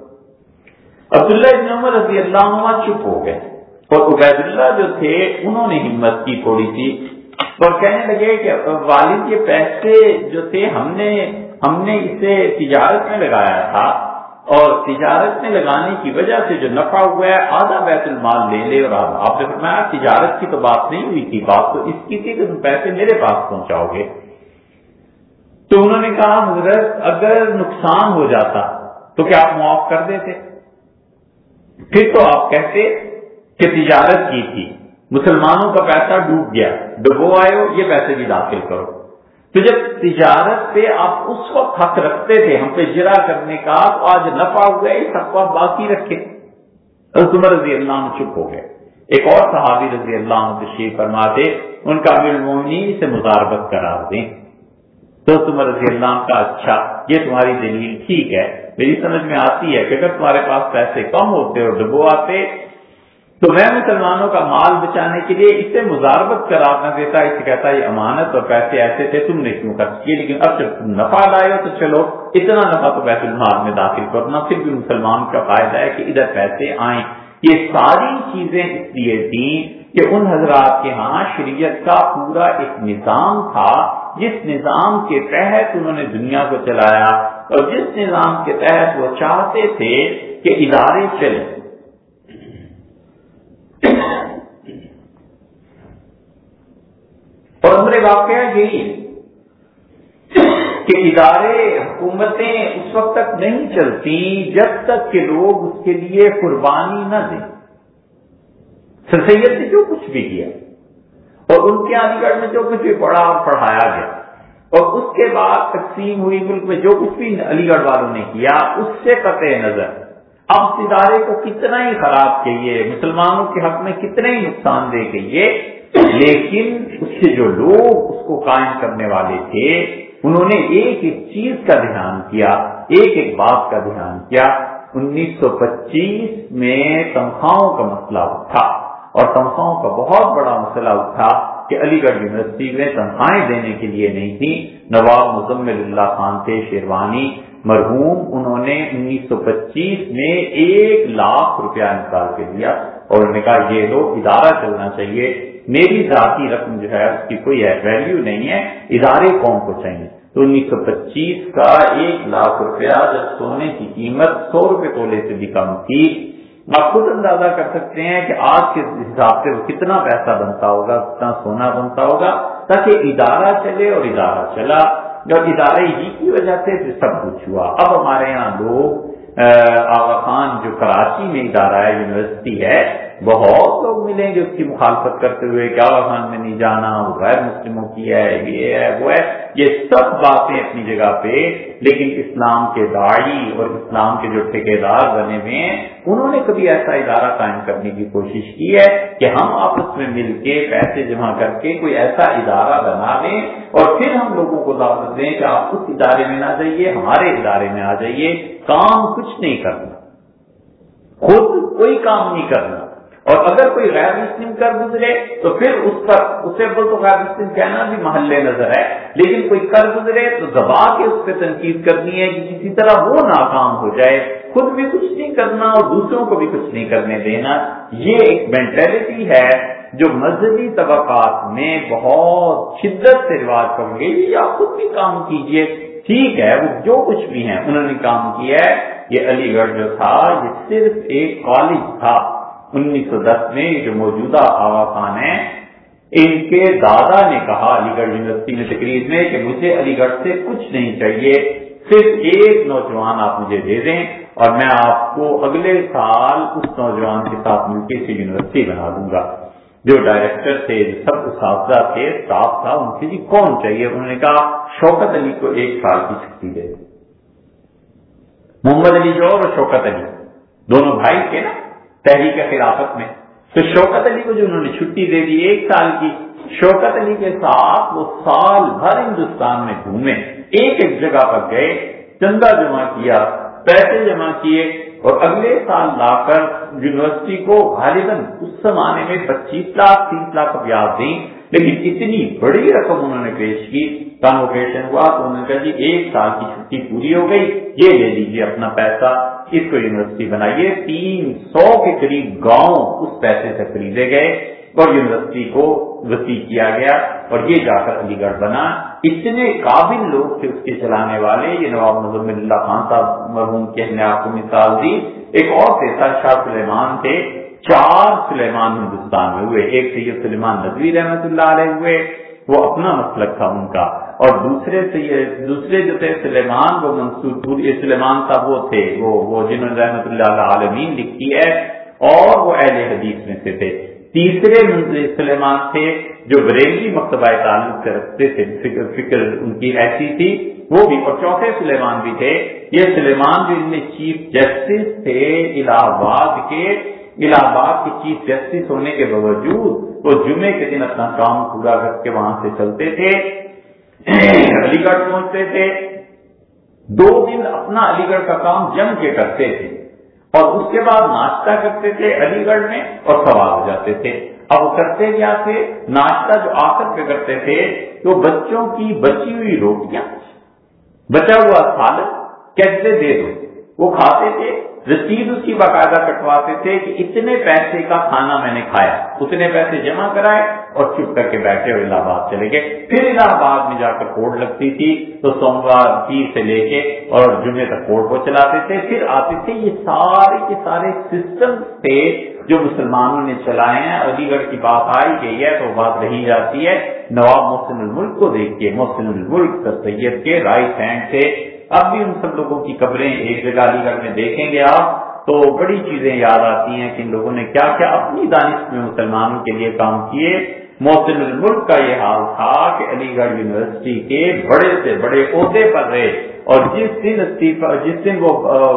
عبداللہ ابن عمر رضی اللہ عنہ چپ ہو گئے۔ اور عبید اللہ جو تھے، انہوں نے ہمت کی تھوڑی سی۔ اور کہنے لگے کہ والد کے پیسے جو تھے، ہم نے ہم نے اسے تجارت میں لگایا تھا۔ اور تجارت میں لگانے کی وجہ سے جو نفع ہوا ہے، آدھا بیت المال لے لے۔ اور آپ نے فرمایا، تجارت کی تو بات نہیں ہوئی تھی، بات تو اس کی تھی کہ تم پیسے میرے پاس پہنچاؤ گے۔ تو انہوں نے کہا، حضرت، اگر نقصان ہو جاتا تو کیا آپ معاف کر دیتے؟ پھر تو آپ کہتے کہ تجارت کی تھی۔ مسلمانوں کا پیسہ ڈوب گیا۔ ڈبو آئے ہو، یہ پیسے بھی داخل کرو۔ تو جب تجارت پہ آپ اس وقت حق رکھتے تھے، ہم پہ جرا کرنے کا، تو آج نفع ہو گئے سب کو آپ باقی رکھے۔ عمر رضی اللہ عنہ چپ ہو گئے۔ ایک اور صحابی رضی اللہ عنہ تشریف فرما دے ان کا المومنین سے مزاربت کرا دیں۔ تو عمر رضی اللہ عنہ کا اچھا یہ تمہاری دلیل ٹھیک ہے، میری سمجھ میں آتی ہے کہ اگر تمہارے پاس پیسے کم ہوتے اور ڈبو آتے تو میں مسلمانوں کا مال بچانے کے لیے اسے مزاربت کرا دیتا اسے کہتا یہ امانت اور پیسے ایسے تھے، تم نے کیوں خرچ کیے، لیکن اب جب تم نفع لائے ہو تو چلو، اتنا نفع تو بیت المال میں داخل کرنا پھر بھی مسلمان کا فائدہ ہے کہ ادھر پیسے آئیں۔ یہ ساری چیزیں اس لیے تھیں کہ ان حضرات کے ہاں شریعت کا پورا ایک نظام تھا، جس نظام کے تحت انہوں نے دنیا کو چلایا۔ اور جس نظام کے تحت وہ چاہتے تھے کہ ادارے چلیں۔ اور عمر واقعہ یہی کہ ادارے حکومتیں اس وقت تک نہیں چلتی جب تک کہ لوگ اس کے لیے قربانی نہ دیں۔ سر سید نے جو کچھ بھی کیا اور ان کے علی گڑھ میں جو کچھ بھی پڑھا اور پڑھایا گیا۔ اور اس کے بعد تقسیم ہوئی ملک میں جو کچھ بھی علی گڑھ والوں نے کیا، اس سے قطع نظر۔ اب ادارے کو کتنا ہی خراب کہیے، مسلمانوں کے حق میں کتنے ہی نقصان دے کہیے، لیکن اس سے جو لوگ اس کو قائم کرنے والے تھے، انہوں نے ایک ایک چیز کا دھیان کیا، ایک ایک بات کا دھیان کیا۔ انیس سو پچیس میں تنخواہوں کا مسئلہ اٹھا، اور تنخواہوں کا بہت بڑا مسئلہ اٹھا کہ علی گڑھ یونیورسٹی میں تنخواہیں دینے کے لیے نہیں تھی نواب مزمل اللہ خان تھے، شیروانی۔ مرحوم انہوں نے انیس سو پچیس میں ایک لاکھ روپیہ نکال کے دیا اور انہوں نے کہا یہ لوگ ادارہ چلنا چاہیے، میری ذاتی رقم جو ہے اس کی کوئی ویلیو نہیں ہے، ادارے قوم کو چاہیے تو انیس سو پچیس کا ایک لاکھ روپیہ جب سونے کی قیمت سو روپے تولے سے بھی کم تھی، آپ خود اندازہ کر سکتے ہیں کہ آج کے حساب سے وہ کتنا پیسہ بنتا ہوگا، کتنا سونا بنتا ہوگا، تاکہ ادارہ چلے اور ادارہ چلا۔ جو ادارے ہی کی وجہ سے سب کچھ ہوا۔ اب ہمارے یہاں لوگ آغا خان جو کراچی میں ادارہ ہے یونیورسٹی ہے، بہت لوگ ملیں گے اس کی مخالفت کرتے ہوئے کہ آغا خان میں نہیں جانا، وہ غیر مسلموں کی ہے، یہ ہے، وہ ہے۔ یہ سب باتیں اپنی جگہ پہ، لیکن اسلام کے داڑھی اور اسلام کے جو ٹھیکیدار بنے ہوئے ہیں، انہوں نے کبھی ایسا ادارہ قائم کرنے کی کوشش کی ہے کہ ہم آپس میں مل کے پیسے جمع کر کے کوئی ایسا ادارہ بنا دیں اور پھر ہم لوگوں کو دعوت دیں کہ آپ اس ادارے میں نہ جائیے، ہمارے ادارے میں آ جائیے۔ کام کچھ نہیں کرنا۔ خود کوئی کام نہیں کرنا۔ اور اگر کوئی غیر مسلم کر گزرے تو پھر اس پر اسے بول تو غیر مسلم کہنا بھی محلے نظر ہے۔ لیکن کوئی کر گزرے تو دبا کے اس پہ تنقید کرنی ہے کہ کسی طرح وہ ناکام ہو جائے۔ خود بھی کچھ نہیں کرنا اور دوسروں کو بھی کچھ نہیں کرنے دینا۔ یہ ایک مینٹلٹی ہے جو مذہبی طبقات میں بہت شدت سے رواج کر گئی آپ خود بھی کام کیجیے۔ ٹھیک ہے، وہ جو کچھ بھی ہیں، انہوں نے کام کیا ہے۔ یہ علی گڑھ جو تھا، یہ صرف ایک کالج تھا۔ انیس سو دس میں جو موجودہ آغا خان ہے ان کے دادا نے کہا علی گڑھ یونیورسٹی میں تقریب میں کہ مجھے علی گڑھ سے کچھ نہیں چاہیے، صرف ایک نوجوان آپ مجھے دے دیں اور میں آپ کو اگلے سال اس نوجوان کے ساتھ مل کے یونیورسٹی بنا دوں گا۔ جو ڈائریکٹر تھے، جو سب اساتذہ تھے اسٹاف تھا، ان سے جی کون چاہیے؟ انہوں نے کہا، شوکت علی کو ایک سال کی چھٹی دے محمد علی جو اور شوکت علی۔ دونوں بھائی تھے نا، تحریک خلافت میں۔ تو شوکت علی کو جو انہوں نے چھٹی دے دی ایک سال کی، شوکت علی کے ساتھ وہ سال بھر ہندوستان میں گھومے۔ ایک ایک جگہ پر گئے، چندہ جمع کیا، پیسے جمع کیے اور اگلے سال لا کر یونیورسٹی کو غالباً اس زمانے میں پچیس لاکھ، تیس لاکھ بیاض دیں لیکن اتنی بڑی رقم انہوں نے پیش کی کنوکیشن ہوا تو انہوں نے کہا جی ایک سال کی چھٹی پوری ہو گئی، یہ لے لیجیے اپنا پیسہ، اس کو یونیورسٹی بنائیے، تین سو کے قریب گاؤں اس پیسے سے خریدے گئے۔ اور یونیورسٹی کو وسیع کیا گیا اور یہ جا کر علی گڑھ بنا۔ اتنے قابل لوگ تھے اس کے چلانے والے۔ یہ نواب نظم اللہ خان صاحب مرحوم کے نے آپ کو مثال دی۔ ایک اور پیسہ شاہ سلیمان تھے۔ چار سلیمان ہندوستان میں ہوئے۔ ایک سید سلیمان نظوی رحمت اللہ علیہ ہوئے۔ وہ اپنا مسلک تھا ان کا۔ اور دوسرے دوسرے جو تھے سلیمان، وہ منصور سلیمان صاحب وہ تھے۔ وہ جنہوں نے رحمت اللہ عالمین لکھی ہے۔ اور وہ اہل حدیث میں سے تھے۔ تیسرے سلیمان تھے جو بریلی مکتبہ تعلق سے رکھتے تھے۔ فکر فکر ان کی ایسی تھی، وہ بھی۔ اور چوتھے سلیمان بھی تھے۔ یہ سلیمان جو ان میں چیف جسٹس تھے الہ آباد کے۔ الہ آباد کے چیف جسٹس ہونے کے باوجود وہ جمعے کے دن اپنا کام پورا کر کے وہاں سے چلتے تھے۔ علی گڑھ پہنچتے تھے۔ دو دن اپنا علی گڑھ کا کام جم کے کرتے تھے۔ اور اس کے بعد ناشتہ کرتے تھے علی گڑھ میں اور سوار ہو جاتے تھے۔ اب کرتے کیا تھے؟ ناشتہ جو آخر پہ کرتے تھے تو بچوں کی بچی ہوئی روٹیاں، بچا ہوا سالن کیسے دے دو؟ وہ کھاتے تھے رسید اس کی باقاعدہ کٹواتے تھے کہ اتنے پیسے کا کھانا میں نے کھایا۔ اتنے پیسے جمع کرائے اور چپ کر کے بیٹھے اور الہ آباد چلے گئے۔ پھر الہ آباد میں جا کر کوٹ لگتی تھی تو سوموار پیر سے لے کے اور جمعے تک کوٹ کو چلاتے تھے۔ پھر آتے تھے یہ سارے کے سارے سسٹم تھے جو مسلمانوں نے چلائے ہیں۔ علی گڑھ کی بات آئی گئی ہے تو بات رہی جاتی ہے۔ نواب محسن الملک کو دیکھیے۔ محسن الملک سید کے رائٹ ہینڈ سے اب بھی ان سب لوگوں کی قبریں ایک جگہ علی گڑھ میں دیکھیں گے آپ تو بڑی چیزیں یاد آتی ہیں کہ ان لوگوں نے کیا کیا اپنی دانش میں مسلمانوں کے لیے کام کیے۔ محسن الملک کا یہ حال تھا کہ علی گڑھ یونیورسٹی کے بڑے سے بڑے عہدے پر رہے اور جس دن استعفی جس دن وہ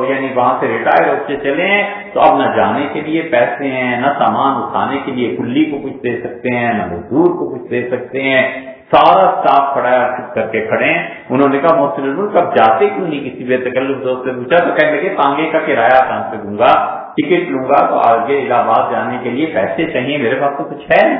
یعنی وہاں سے ریٹائر ہو کے چلے ہیں تو اب نہ جانے کے لیے پیسے ہیں، نہ سامان اٹھانے کے لیے کلی کو کچھ دے سکتے ہیں، نہ مزدور کو کچھ دے سکتے ہیں۔ سارا اسٹاف کھڑا کر کے کھڑے ہیں۔ انہوں نے کہا، محسن الملک اب جاتے کیوں نہیں؟ کسی بے تکلف دوست سے پوچھا تو کہنے لگے، تانگے کا کرایہ کہاں سے دوں گا؟ ٹکٹ لوں گا تو آگے الہ آباد جانے کے لیے پیسے چاہیے، میرے پاس تو کچھ ہے۔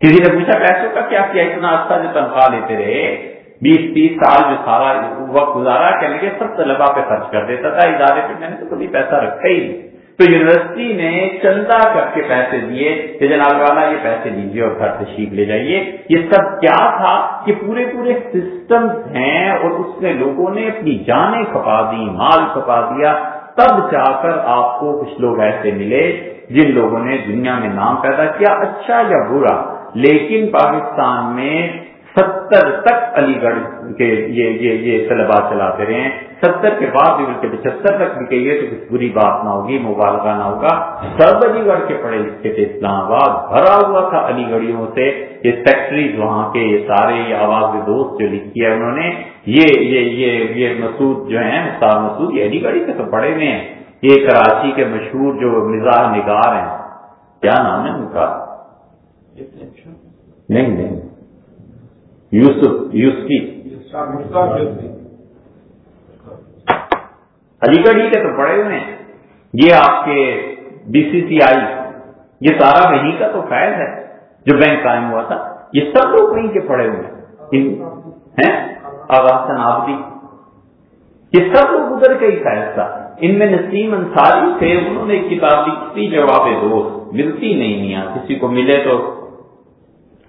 کسی نے پوچھا، پیسوں کا کیا کیا؟ اتنا اچھا جو تنخواہ لیتے رہے، بیس تیس سال جو سارا وقت گزارا، کہنے لگے، سب طلبا پہ خرچ کر دیتا تھا، ادارے پہ میں نے تو کبھی پیسہ رکھا ہی نہیں۔ تو یونیورسٹی نے چندہ کر کے پیسے دیے کہ جناب والا یہ پیسے لیجیے اور گھر تشریف لے جائیے۔ یہ سب کیا تھا کہ پورے پورے سسٹم ہیں اور اس میں لوگوں نے اپنی جانیں کھپا دی مال کھپا دیا۔ تب جا کر آپ کو کچھ لوگ ایسے ملے جن لوگوں نے دنیا میں نام پیدا کیا اچھا یا برا۔ لیکن پاکستان میں ستر تک علی گڑھ کے یہ یہ یہ طلبا چلاتے رہے ہیں۔ ستر کے بعد بھی بلکہ پچہتر تک بھی کہیے تو کچھ بری بات نہ ہوگی مبالغہ نہ ہوگا۔ سب علی گڑھ کے پڑھے لکھے تھے اسلام آباد بھرا ہوا تھا علی گڑھیوں سے۔ یہ فیکٹریز وہاں کے یہ سارے یہ آواز دوست جو لکھی ہے انہوں نے یہ یہ یہ یہ مسعود جو ہیں مختار مسعود یہ علی گڑھی کے تو پڑھے ہوئے ہیں۔ یہ کراچی کے مشہور جو مزاح نگار ہیں۔ کیا نام ہے ان کا؟ نہیں نہیں۔ یوسف، یوسفی۔ علی گڑھ ہی کے تو بڑے ہوئے ہیں۔ یہ آپ کے بی سی سی آئی، یہ سارا وہیں کا تو فیض ہے جو بینک قائم ہوا تھا۔ یہ سب لوگ وہیں کے پڑے ہوئے ہیں۔ آغاز آبدی یہ سب لوگ ادھر کا ہی فیض تھا۔ ان میں نسیم انصاری تھے، انہوں نے ایک کتاب لکھی جواب دوست ملتی نہیں میاں، کسی کو ملے تو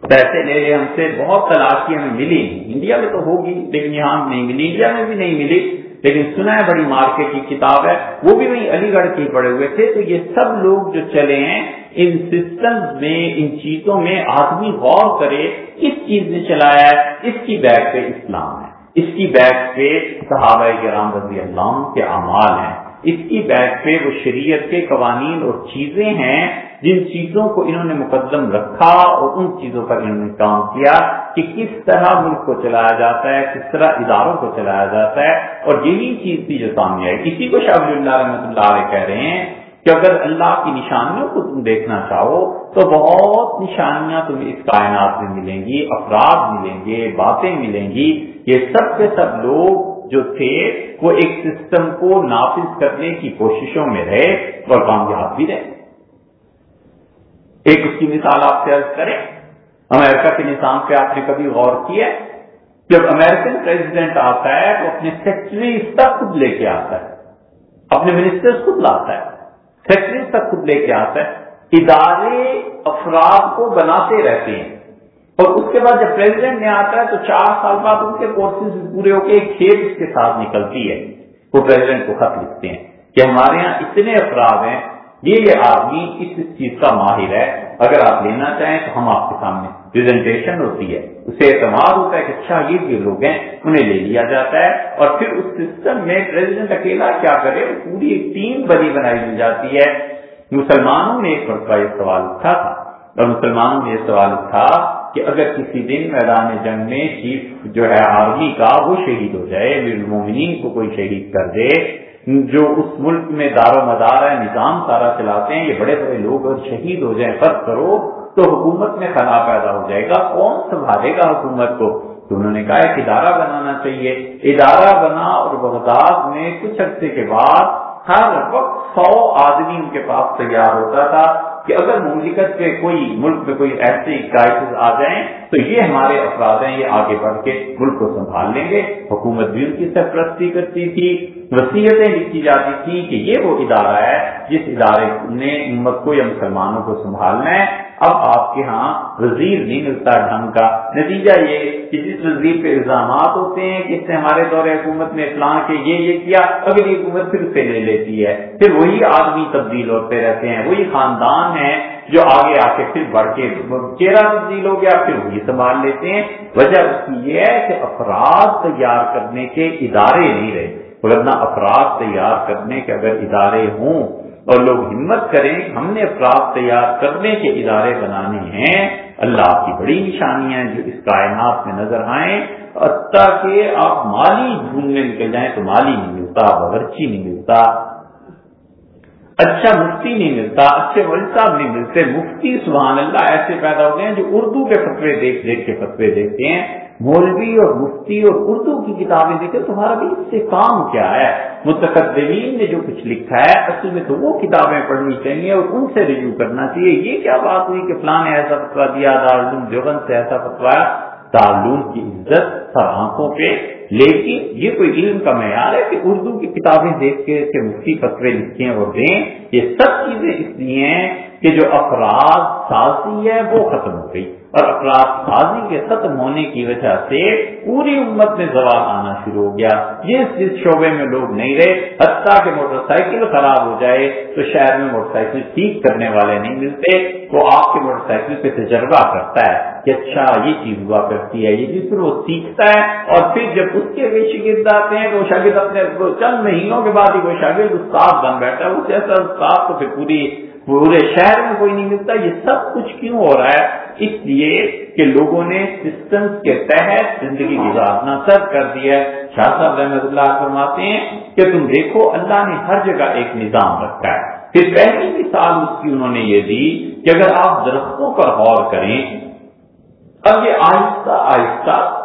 پیسے لے لے، ہم سے بہت تلاش کی، ہمیں ملی۔ انڈیا میں تو ہوگی، لیکن یہاں نہیں ملی۔ انڈیا میں بھی نہیں ملی، لیکن سنا ہے بڑی مارکیٹ کی کتاب ہے۔ وہ بھی وہیں علی گڑھ کے پڑے ہوئے تھے۔ تو یہ سب لوگ جو چلے ہیں، ان سسٹم میں، ان چیزوں میں آدمی غور کرے کس چیز نے چلایا ہے، اس کی بیک پہ اسلام ہے۔ اس کی بیک پہ صحابہ کرام رضی اللہ عنہ کے اعمال ہیں۔ اس کی بیک پہ وہ شریعت کے قوانین اور چیزیں ہیں جن چیزوں کو انہوں نے مقدم رکھا اور ان چیزوں پر انہوں نے کام کیا کہ کس طرح ملک کو چلایا جاتا ہے، کس طرح اداروں کو چلایا جاتا ہے اور یہی چیز تھی جو سامنے آئی۔ اسی کو شاہ اللہ رحمۃ اللہ علیہ کہہ رہے ہیں کہ اگر اللہ کی نشانیوں کو تم دیکھنا چاہو تو بہت نشانیاں تمہیں اس کائنات میں ملیں گی، افراد ملیں گے، باتیں ملیں گی۔ یہ سب کے سب لوگ جو تھے، وہ ایک سسٹم کو نافذ کرنے کی کوششوں میں رہے اور کامیاب بھی رہے۔ ایک اس کی مثال آپ سے عرض کریں، امریکہ کے نظام پہ آپ نے کبھی غور کیا جب امریکن پریزیڈنٹ آتا ہے تو اپنے سیکٹری تک خود لے کے آتا ہے۔ اپنے منسٹر خود لاتا ہے۔ سیکٹری تک خود لے کے آتا ہے۔ ادارے افراد کو بناتے رہتے ہیں۔ اور اس کے بعد جب پریزیڈنٹ میں آتا ہے تو چار سال بعد ان کے کورسز پورے ہو کے ایک کھیت اس کے ساتھ نکلتی ہے۔ وہ پریزیڈنٹ کو خط لکھتے ہیں کہ ہمارے یہاں اتنے افراد ہیں، یہ یہ آدمی اس چیز کا ماہر ہے۔ اگر آپ لینا چاہیں تو ہم آپ کے سامنے پریزنٹیشن ہوتی ہے۔ اسے اعتماد ہوتا ہے کہ اچھا یہ جو لوگ ہیں، انہیں لے لیا جاتا ہے۔ اور پھر اس سسٹم میں پریزیڈنٹ اکیلا کیا کرے؟ پوری ایک ٹیم بنی بنائی جاتی ہے۔ مسلمانوں نے ایک مرتبہ یہ سوال اٹھا تھا۔ اور مسلمانوں نے یہ سوال اٹھا کہ اگر کسی دن میدان جنگ میں چیف جو ہے آرمی کا وہ شہید ہو جائے المومنین کو کوئی شہید کر دے، جو اس ملک میں دار و مدار ہے، نظام سارا چلاتے ہیں، یہ بڑے بڑے لوگ اور شہید ہو جائیں فرق کرو تو حکومت میں خلا پیدا ہو جائے گا، کون سنبھالے گا حکومت کو؟ تو انہوں نے کہا ایک ادارہ بنانا چاہیے۔ ادارہ بنا اور بغداد میں کچھ عرصے کے بعد ہر وقت سو آدمی ان کے پاس تیار ہوتا تھا۔ کہ اگر مملکت کے کوئی ملک میں کوئی ایسے کرائسز آ جائیں تو یہ ہمارے افراد ہیں، یہ آگے بڑھ کے ملک کو سنبھال لیں گے۔ حکومت بھی ان کی سرپرستی کرتی تھی وسیعتیں لکھی جاتی تھی کہ یہ وہ ادارہ ہے جس ادارے نے امت کو یا مسلمانوں کو سنبھالنا ہے۔ اب آپ کے ہاں وزیر نہیں ملتا ڈھنگ کا۔ نتیجہ یہ کہ جس وزیر پہ الزامات ہوتے ہیں کہ اس نے ہمارے دور حکومت میں اطلاع کے یہ یہ کیا، اگلی حکومت پھر سے لے لیتی ہے۔ پھر وہی آدمی تبدیل ہوتے رہتے ہیں، وہی خاندان ہے جو آگے آ کے پھر بڑھ کے چہرہ تبدیل ہو گیا، پھر وہی سنبھال لیتے ہیں۔ وجہ اس کی یہ ہے کہ افراد تیار کرنے کے ادارے نہیں رہے۔ ورنہ افراد تیار کرنے کے اگر ادارے ہوں اور لوگ ہمت کریں، ہم نے افراد تیار کرنے کے ادارے بنانے ہیں۔ اللہ کی بڑی نشانیاں جو اس کائنات میں نظر آئیں۔ کہ آپ مالی ڈھونڈنے نکل جائیں تو مالی نہیں ملتا باورچی نہیں ملتا اچھا مفتی نہیں ملتا، اچھے ولی صاحب نہیں ملتے۔ مفتی، سبحان اللہ، ایسے پیدا ہو گئے ہیں جو اردو کے فتوے دیکھ دیکھ کے فتوے دیکھتے ہیں۔ مولوی اور مفتی اور اردو کی کتابیں دیکھیں تمہارا بھی اس سے کام کیا ہے۔ متقدمین نے جو کچھ لکھا ہے، اصل میں تو وہ کتابیں پڑھنی چاہیے اور ان سے رجوع کرنا چاہیے۔ یہ کیا بات ہوئی کہ فلاں نے ایسا فتوا دیا؟ دارالعلوم دیوبند سے ایسا فتوایا تعلوم کی عزت سر آنکھوں پہ لیکن یہ کوئی علم کا معیار ہے کہ اردو کی کتابیں دیکھ کے مفتی فتوے لکھیں اور دیں، یہ سب چیزیں اس لیے ہیں کہ جو افراد سازی ہے وہ ختم ہو گئی۔ اور افراد سازی کے ختم ہونے کی وجہ سے پوری امت میں زوال آنا شروع ہو گیا۔ جس جس شعبے میں لوگ نہیں رہے، حتیٰ کہ موٹر سائیکل خراب ہو جائے تو شہر میں موٹر سائیکل ٹھیک کرنے والے نہیں ملتے وہ آپ کے موٹر سائیکل پہ تجربہ کرتا ہے کہ اچھا یہ چیز ہوا کرتی ہے، یہ چیز پھر وہ سیکھتا ہے اور پھر جب اس کے بھی شاگرد آتے ہیں تو شاگرد اپنے چند مہینوں کے بعد ہی وہ شاگرد استاد بن بیٹھا ہے۔ اس جیسا استاد تو پھر پوری پورے شہر میں کوئی نہیں ملتا، یہ سب کچھ کیوں ہو رہا ہے؟ اس لیے کہ لوگوں نے سسٹم کے تحت زندگی گزارنا سب کر دیا ہے۔ شاہ صاحب رحمت اللہ فرماتے ہیں کہ تم دیکھو اللہ نے ہر جگہ ایک نظام رکھا ہے۔ پھر پہلی مثال اس کی انہوں نے یہ دی کہ اگر آپ درختوں پر غور کریں اب یہ آہستہ آہستہ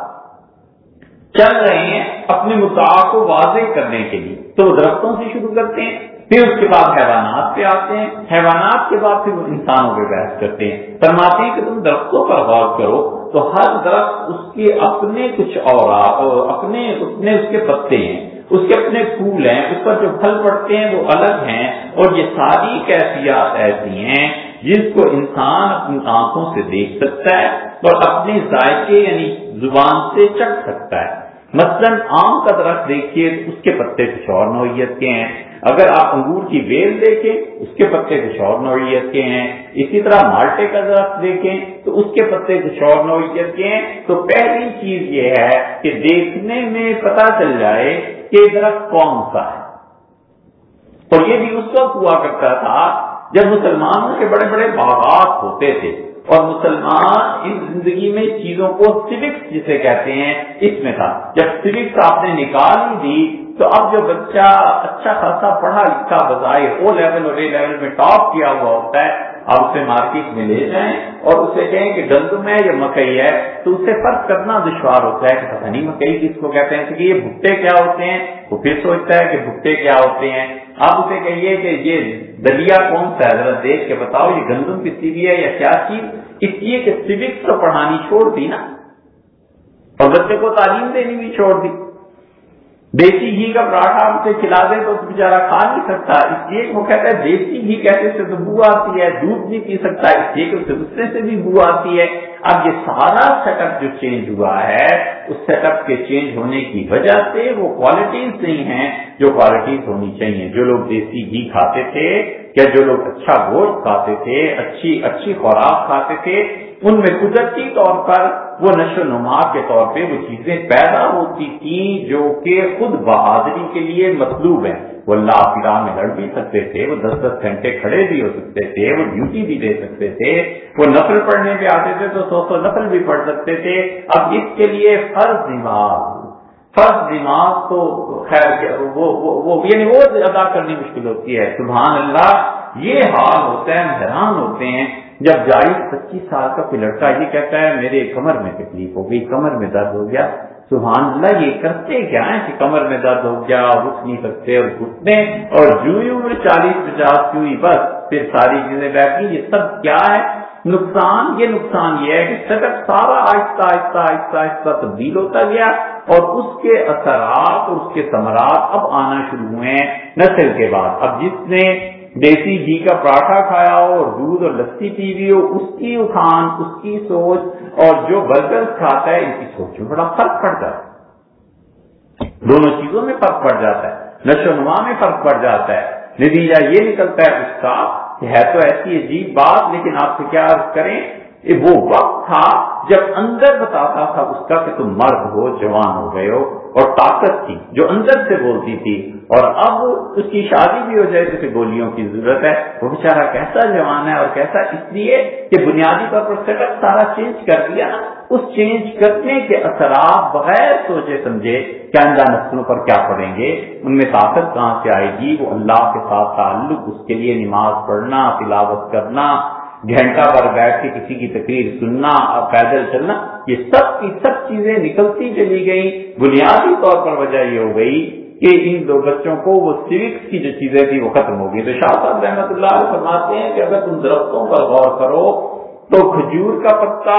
چل رہے ہیں اپنے مدعا کو واضح کرنے کے لیے۔ تو وہ درختوں سے شروع کرتے ہیں۔ پھر اس کے بعد حیوانات پہ آتے ہیں۔ حیوانات کے بعد پھر وہ انسانوں پہ بحث کرتے ہیں۔ فرماتے ہیں کہ تم درختوں پر غور کرو تو ہر درخت اس کے اپنے کچھ اور اپنے اپنے اس کے پتے ہیں۔ اس کے اپنے پھول ہیں، اس پر جو پھل پڑتے ہیں وہ الگ ہیں اور یہ ساری کیفیات ایسی ہیں جس کو انسان اپنی آنکھوں سے دیکھ سکتا ہے اور اپنے ذائقے یعنی زبان سے چکھ سکتا ہے۔ مثلا آم کا درخت دیکھیے اس کے پتے کچھ اور نوعیت کے ہیں۔ اگر آپ انگور کی بیل دیکھیں، اس کے پتے کچھ اور نوعیت کے ہیں۔ اسی طرح مالٹے کا درخت دیکھیں، تو اس کے پتے کچھ اور نوعیت کے ہیں۔ تو پہلی چیز یہ ہے کہ دیکھنے میں پتا چل جائے کہ درخت کون سا ہے۔ اور یہ بھی اس وقت ہوا کرتا تھا جب مسلمانوں کے بڑے بڑے باغات ہوتے تھے۔ اور مسلمان ان زندگی میں چیزوں کو سوکس جسے کہتے ہیں، اس میں تھا۔ جب سوکس آپ نے نکال دی تو اب جو بچہ اچھا خاصا پڑھا لکھا بظاہر او لیول اور اے لیول میں ٹاپ کیا ہوا ہوتا ہے آپ اسے مارکیٹ میں لے جائیں اور اسے کہیں کہ گندم ہے یا مکئی ہے، تو اسے فرق کرنا دشوار ہوتا ہے کہ پتہ نہیں مکئی کس کو کہتے ہیں، کہ یہ بھٹے کیا ہوتے ہیں؟ وہ پھر سوچتا ہے کہ بھٹے کیا ہوتے ہیں۔ آپ اسے کہیے کہ یہ دلیا کون سا ہے؟ ذرا دیکھ کے بتاؤ، یہ گندم کسی بھی ہے یا کیا چیز؟ اس لیے کہ سوکس تو پڑھانی چھوڑ دی نا۔ اور بچے کو تعلیم دینی بھی چھوڑ دی۔ دیسی گھی کا پراٹھا اسے کھلا دے تو بےچارا کھا نہیں سکتا۔ اس لیے وہ کہتا ہے، دیسی گھی کیسے سے تو بو آتی ہے، دودھ نہیں پی سکتا، اس لیے کہ اسے دوسرے سے بھی بو آتی ہے۔ اب یہ سارا سیٹ اپ جو چینج ہوا ہے اس سیٹ اپ کے چینج ہونے کی وجہ سے وہ کوالٹیز نہیں ہیں جو کوالٹیز ہونی چاہیے۔ جو لوگ دیسی گھی کھاتے تھے یا جو لوگ اچھا گوشت کھاتے تھے، اچھی اچھی خوراک کھاتے تھے، ان میں قدرتی طور پر وہ نشو و نما کے طور پہ وہ چیزیں پیدا ہوتی تھیں جو کہ خود بہادری کے لیے مطلوب ہیں۔ وہ اللہ کی راہ میں لڑ بھی سکتے تھے، وہ دس دس گھنٹے کھڑے بھی ہو سکتے تھے، وہ ڈیوٹی بھی دے سکتے تھے، وہ نفل پڑھنے پہ آتے تھے تو سو سو نفل بھی پڑھ سکتے تھے۔ اب اس کے لیے فرض دماغ فرض دماغ تو خیر وہ یعنی وہ ادا کرنی مشکل ہوتی ہے۔ سبحان اللہ، یہ حال ہوتا ہے حیران ہوتے ہیں۔ جب جائز پچیس سال کا کوئی لڑکا یہ کہتا ہے، میرے کمر میں تکلیف ہو گئی، کمر میں درد ہو گیا۔ سبحان اللہ، یہ کرتے کیا ہے کہ کمر میں درد ہو گیا، اٹھ نہیں سکتے، اور گھٹنے، اور جو میں چالیس، پچاس کی بس، پھر ساری چیزیں بیٹھی یہ سب کیا ہے؟ نقصان، یہ نقصان یہ ہے کہ سٹک سارا آہستہ آہستہ آہستہ آہستہ تبدیل ہوتا گیا، اور اس کے اثرات اور اس کے ثمرات اب آنا شروع ہوئے ہیں نسل کے بعد۔ اب جس نے دیسی گھی کا پراٹھا کھایا ہو، اور دودھ اور لسی پی بھی ہو، اس کی اٹھان، اس کی سوچ اور جو برگر کھاتا ہے ان کی سوچ میں بڑا فرق پڑتا ہے۔ دونوں چیزوں میں فرق پڑ جاتا ہے۔ نشو نما میں فرق پڑ جاتا ہے۔ نتیجہ یہ نکلتا ہے اس کا کہ ہے تو ایسی عجیب بات، لیکن آپ سے کیا کریں وہ وقت تھا جب اندر بتاتا تھا اس کا کہ تم مرد ہو، جوان ہو گئے ہو، اور طاقت تھی جو اندر سے بولتی تھی، اور اب اس کی شادی بھی ہو جائے تو اسے گولیوں کی ضرورت ہے، وہ بیچارہ کیسا جوان ہے اور کیسا اس لیے کہ بنیادی طور پر سیٹ اپ سارا چینج کر دیا۔ اس چینج کرنے کے اثرات بغیر سوچے سمجھے کہ آئندہ نسلوں پر کیا پڑیں گے۔ ان میں طاقت کہاں سے آئے گی؟ وہ اللہ کے ساتھ تعلق، اس کے لیے نماز پڑھنا، تلاوت کرنا گھنٹہ پر بیٹھ کے کسی کی تقریر سننا اور پیدل چلنا، یہ سب کی سب چیزیں نکلتی چلی گئی بنیادی طور پر وجہ یہ ہو گئی کہ ان دو بچوں کو وہ سوکس کی جو چیزیں تھیں وہ ختم ہو گئی تو شاہ صاحب رحمت اللہ فرماتے ہیں کہ اگر تم درختوں پر غور کرو تو کھجور کا پتا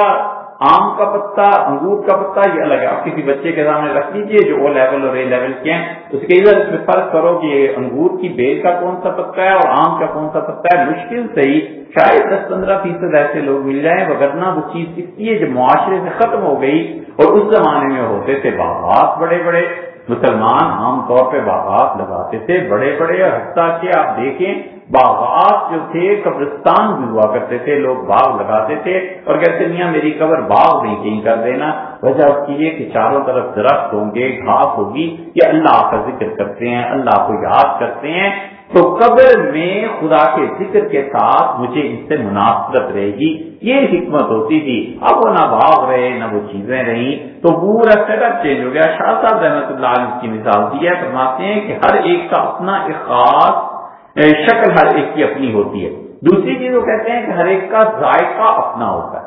آم کا پتا، انگور کا پتا، یہ الگ ہے۔ آپ کسی بچے کے سامنے رکھ لیجیے جو او لیول اور اے لیول کے ہیں۔ اس کے ادھر اس میں فرق کرو کہ انگور کی بیل کا کون سا پتا ہے اور آم کا کون سا پتا ہے۔ مشکل سے ہی شاید دس پندرہ فیصد ایسے لوگ مل جائیں وغیرہ۔ وہ چیز اس لیے جو معاشرے سے ختم ہو گئی اور اس زمانے میں ہوتے تھے۔ باغات بڑے بڑے مسلمان عام طور پہ باغات لگاتے تھے، بڑے بڑے، اور حتیٰ کہ آپ دیکھیں، باغات جو تھے، قبرستان بھی ہوا کرتے تھے، لوگ باغ لگاتے تھے، اور کہتے میاں میری قبر باغ نہیں کہیں کر دینا۔ وجہ اس کی یہ کہ چاروں طرف درخت ہوں گے، گھاس ہوگی، یہ اللہ کا ذکر کرتے ہیں، اللہ کو یاد کرتے ہیں۔ تو قبر میں خدا کے ذکر کے ساتھ مجھے اس سے مناسبت رہے گی۔ یہ حکمت ہوتی تھی۔ اب وہ نہ بھاگ رہے، نہ وہ چیزیں رہی تو پورا سیٹ اپ چینج ہو گیا۔ شاہ صاحب رحمت اللہ علیہ کی مثال دی ہے، فرماتے ہیں کہ ہر ایک کا اپنا ایک خاص شکل ہر ایک کی اپنی ہوتی ہے۔ دوسری چیز وہ کہتے ہیں کہ ہر ایک کا ذائقہ اپنا ہوتا ہے۔